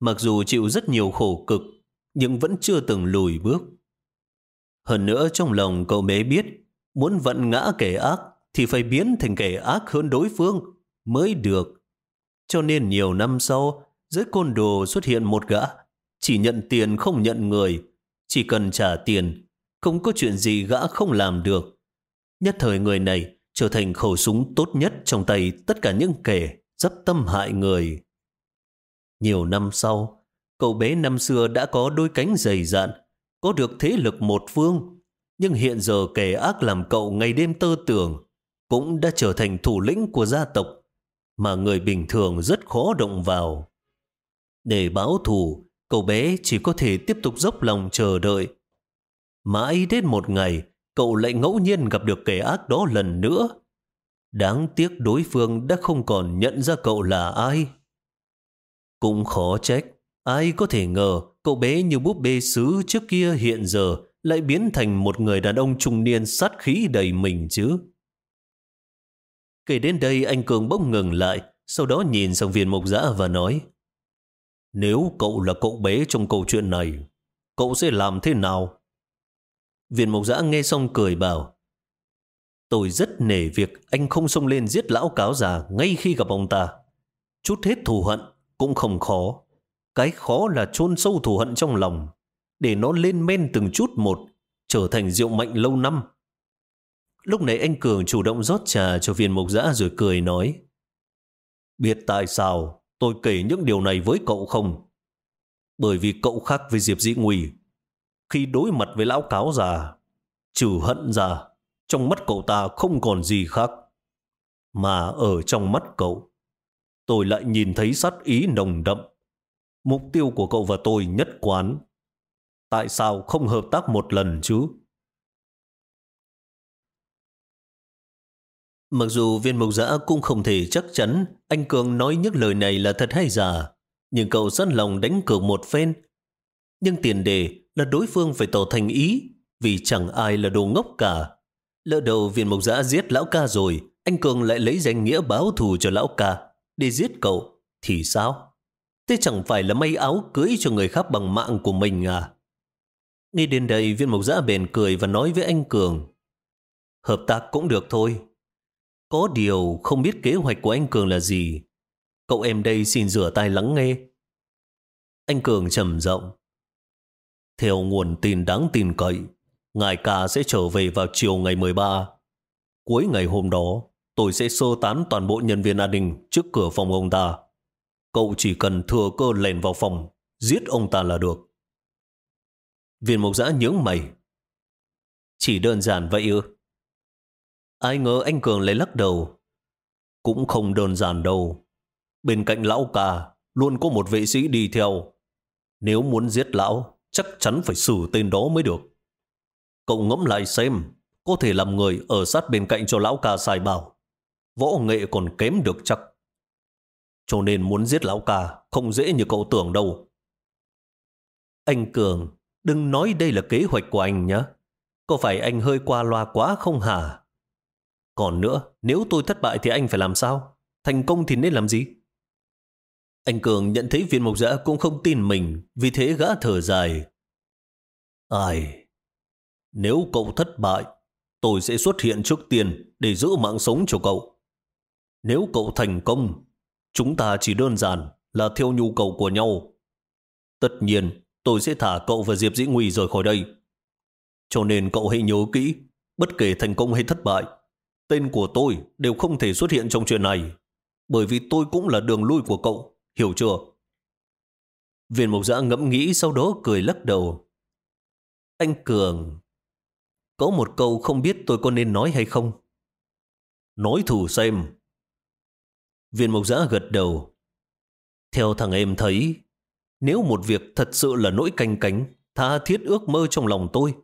mặc dù chịu rất nhiều khổ cực, nhưng vẫn chưa từng lùi bước. Hơn nữa trong lòng cậu bé biết, muốn vận ngã kẻ ác thì phải biến thành kẻ ác hơn đối phương mới được. Cho nên nhiều năm sau, dưới côn đồ xuất hiện một gã, chỉ nhận tiền không nhận người, chỉ cần trả tiền, không có chuyện gì gã không làm được. Nhất thời người này trở thành khẩu súng tốt nhất trong tay tất cả những kẻ dấp tâm hại người. Nhiều năm sau, cậu bé năm xưa đã có đôi cánh dày dạn, có được thế lực một phương, nhưng hiện giờ kẻ ác làm cậu ngày đêm tơ tưởng, cũng đã trở thành thủ lĩnh của gia tộc, mà người bình thường rất khó động vào. Để báo thù, cậu bé chỉ có thể tiếp tục dốc lòng chờ đợi. Mãi đến một ngày, cậu lại ngẫu nhiên gặp được kẻ ác đó lần nữa. Đáng tiếc đối phương đã không còn nhận ra cậu là ai. Cũng khó trách, ai có thể ngờ cậu bé như búp bê sứ trước kia hiện giờ lại biến thành một người đàn ông trung niên sát khí đầy mình chứ. Kể đến đây anh Cường bỗng ngừng lại, sau đó nhìn sang viên mộc giã và nói nếu cậu là cậu bé trong câu chuyện này, cậu sẽ làm thế nào? Viên mộc giã nghe xong cười bảo Tôi rất nể việc anh không xông lên giết lão cáo già ngay khi gặp ông ta. Chút hết thù hận cũng không khó. Cái khó là chôn sâu thù hận trong lòng, để nó lên men từng chút một, trở thành rượu mạnh lâu năm. Lúc này anh Cường chủ động rót trà cho viên mộc dã rồi cười nói Biết tại sao tôi kể những điều này với cậu không? Bởi vì cậu khác với Diệp Dĩ Nguy. Khi đối mặt với lão cáo già, trừ hận ra, trong mắt cậu ta không còn gì khác. Mà ở trong mắt cậu, tôi lại nhìn thấy sát ý nồng đậm. Mục tiêu của cậu và tôi nhất quán. Tại sao không hợp tác một lần chứ? Mặc dù viên mục giã cũng không thể chắc chắn anh Cường nói những lời này là thật hay giả, nhưng cậu sẵn lòng đánh cược một phen. Nhưng tiền đề là đối phương phải tỏ thành ý, vì chẳng ai là đồ ngốc cả. Lỡ đầu viên mục giã giết lão ca rồi, anh Cường lại lấy danh nghĩa báo thù cho lão ca để giết cậu, thì sao? Thế chẳng phải là may áo cưới cho người khác bằng mạng của mình à? Nghe đến đây viên mục giã bền cười và nói với anh Cường. Hợp tác cũng được thôi, có điều không biết kế hoạch của anh Cường là gì. Cậu em đây xin rửa tay lắng nghe. Anh Cường trầm rộng. Theo nguồn tin đáng tin cậy, ngài ca sẽ trở về vào chiều ngày 13. Cuối ngày hôm đó, tôi sẽ sơ tán toàn bộ nhân viên an ninh trước cửa phòng ông ta. Cậu chỉ cần thừa cơ lèn vào phòng, giết ông ta là được. Viên mục giã nhướng mày. Chỉ đơn giản vậy ư? Ai ngờ anh Cường lại lắc đầu. Cũng không đơn giản đâu. Bên cạnh lão ca luôn có một vệ sĩ đi theo. Nếu muốn giết lão, chắc chắn phải xử tên đó mới được. Cậu ngẫm lại xem, có thể làm người ở sát bên cạnh cho lão ca sai bảo. Võ nghệ còn kém được chắc. Cho nên muốn giết lão ca không dễ như cậu tưởng đâu. Anh Cường, đừng nói đây là kế hoạch của anh nhé. Có phải anh hơi qua loa quá không hả? Còn nữa, nếu tôi thất bại thì anh phải làm sao? Thành công thì nên làm gì? Anh Cường nhận thấy viên mộc giã cũng không tin mình, vì thế gã thở dài. Ai? Nếu cậu thất bại, tôi sẽ xuất hiện trước tiên để giữ mạng sống cho cậu. Nếu cậu thành công, chúng ta chỉ đơn giản là theo nhu cầu của nhau. Tất nhiên, tôi sẽ thả cậu và Diệp Dĩ Nguy rời khỏi đây. Cho nên cậu hãy nhớ kỹ, bất kể thành công hay thất bại, tên của tôi đều không thể xuất hiện trong chuyện này, bởi vì tôi cũng là đường lui của cậu, hiểu chưa? Viên mộc giã ngẫm nghĩ sau đó cười lắc đầu. Anh Cường, có một câu không biết tôi có nên nói hay không? Nói thử xem. Viên mộc giã gật đầu. Theo thằng em thấy, nếu một việc thật sự là nỗi canh cánh, tha thiết ước mơ trong lòng tôi,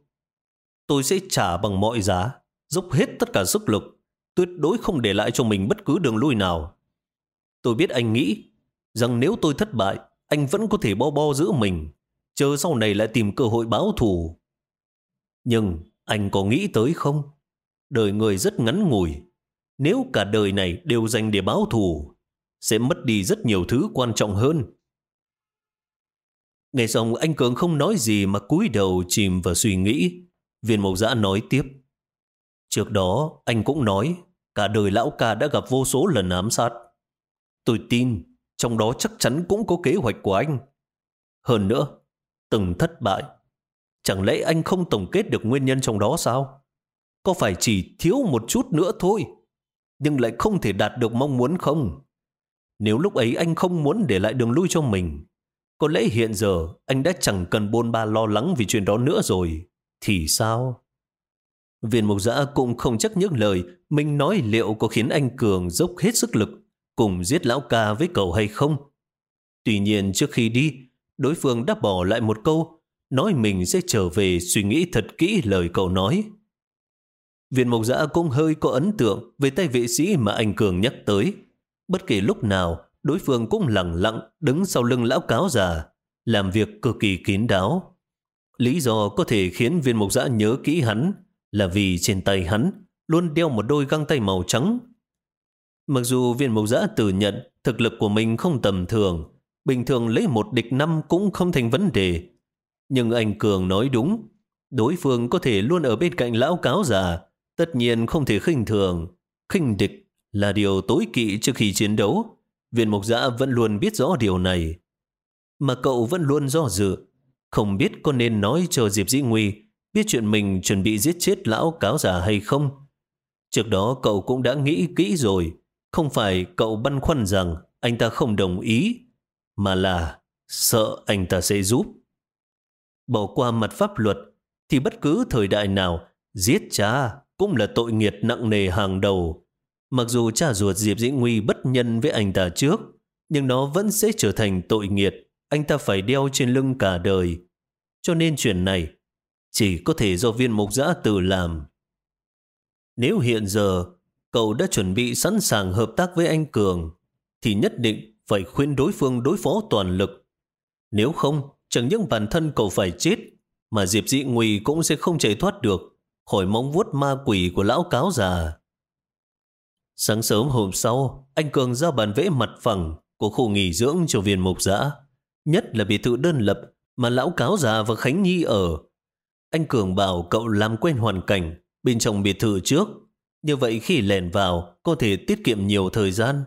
tôi sẽ trả bằng mọi giá, dốc hết tất cả sức lực, tuyệt đối không để lại cho mình bất cứ đường lui nào. Tôi biết anh nghĩ rằng nếu tôi thất bại, anh vẫn có thể bo bo giữ mình, chờ sau này lại tìm cơ hội báo thù. Nhưng anh có nghĩ tới không? Đời người rất ngắn ngủi. Nếu cả đời này đều dành để báo thù, sẽ mất đi rất nhiều thứ quan trọng hơn. Nghe xong anh Cường không nói gì mà cúi đầu chìm vào suy nghĩ. Viên mộc giã nói tiếp. Trước đó anh cũng nói cả đời lão ca đã gặp vô số lần ám sát. Tôi tin trong đó chắc chắn cũng có kế hoạch của anh. Hơn nữa, từng thất bại. Chẳng lẽ anh không tổng kết được nguyên nhân trong đó sao? Có phải chỉ thiếu một chút nữa thôi, nhưng lại không thể đạt được mong muốn không? Nếu lúc ấy anh không muốn để lại đường lui cho mình, có lẽ hiện giờ anh đã chẳng cần bôn ba lo lắng vì chuyện đó nữa rồi. Thì sao? Viên mục giã cũng không chắc những lời mình nói liệu có khiến anh Cường dốc hết sức lực cùng giết lão ca với cậu hay không. Tuy nhiên trước khi đi, đối phương đã bỏ lại một câu nói mình sẽ trở về suy nghĩ thật kỹ lời cậu nói. Viên mộc giã cũng hơi có ấn tượng về tay vệ sĩ mà anh Cường nhắc tới. Bất kể lúc nào, đối phương cũng lặng lặng đứng sau lưng lão cáo già, làm việc cực kỳ kín đáo. Lý do có thể khiến viên mộc giã nhớ kỹ hắn là vì trên tay hắn luôn đeo một đôi găng tay màu trắng. Mặc dù viên mộc giã tự nhận thực lực của mình không tầm thường, bình thường lấy một địch năm cũng không thành vấn đề. Nhưng anh Cường nói đúng, đối phương có thể luôn ở bên cạnh lão cáo già, tất nhiên không thể khinh thường. Khinh địch là điều tối kỵ trước khi chiến đấu. Viên Mộc giã vẫn luôn biết rõ điều này. Mà cậu vẫn luôn do dự, không biết có nên nói cho Diệp Dĩ Nguy biết chuyện mình chuẩn bị giết chết lão cáo già hay không. Trước đó cậu cũng đã nghĩ kỹ rồi, không phải cậu băn khoăn rằng anh ta không đồng ý, mà là sợ anh ta sẽ giúp. Bỏ qua mặt pháp luật, thì bất cứ thời đại nào, giết cha cũng là tội nghiệt nặng nề hàng đầu. Mặc dù cha ruột Diệp Dĩ Nguy bất nhân với anh ta trước, nhưng nó vẫn sẽ trở thành tội nghiệt anh ta phải đeo trên lưng cả đời. Cho nên chuyện này chỉ có thể do viên mục giã tự làm. Nếu hiện giờ cậu đã chuẩn bị sẵn sàng hợp tác với anh Cường, thì nhất định phải khuyên đối phương đối phó toàn lực. Nếu không, chẳng những bản thân cậu phải chết, mà Diệp Dị Nguy cũng sẽ không chạy thoát được khỏi móng vuốt ma quỷ của lão cáo già. Sáng sớm hôm sau, anh Cường ra bàn vẽ mặt phẳng của khu nghỉ dưỡng cho viên mục giã, nhất là biệt thự đơn lập mà lão cáo già và Khánh Nhi ở. Anh Cường bảo cậu làm quen hoàn cảnh bên trong biệt thự trước, như vậy khi lèn vào có thể tiết kiệm nhiều thời gian.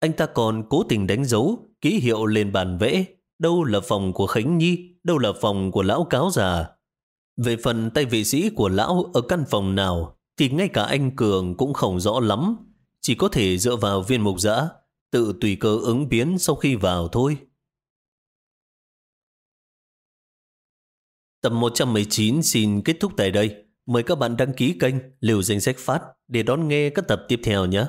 Anh ta còn cố tình đánh dấu ký hiệu lên bàn vẽ đâu là phòng của Khánh Nhi, đâu là phòng của lão cáo già. Về phần tay vệ sĩ của lão ở căn phòng nào, thì ngay cả anh Cường cũng không rõ lắm, chỉ có thể dựa vào viên mục giã, tự tùy cơ ứng biến sau khi vào thôi. Tập 119 xin kết thúc tại đây. mời các bạn đăng ký kênh Liều Danh Sách Phát để đón nghe các tập tiếp theo nhé.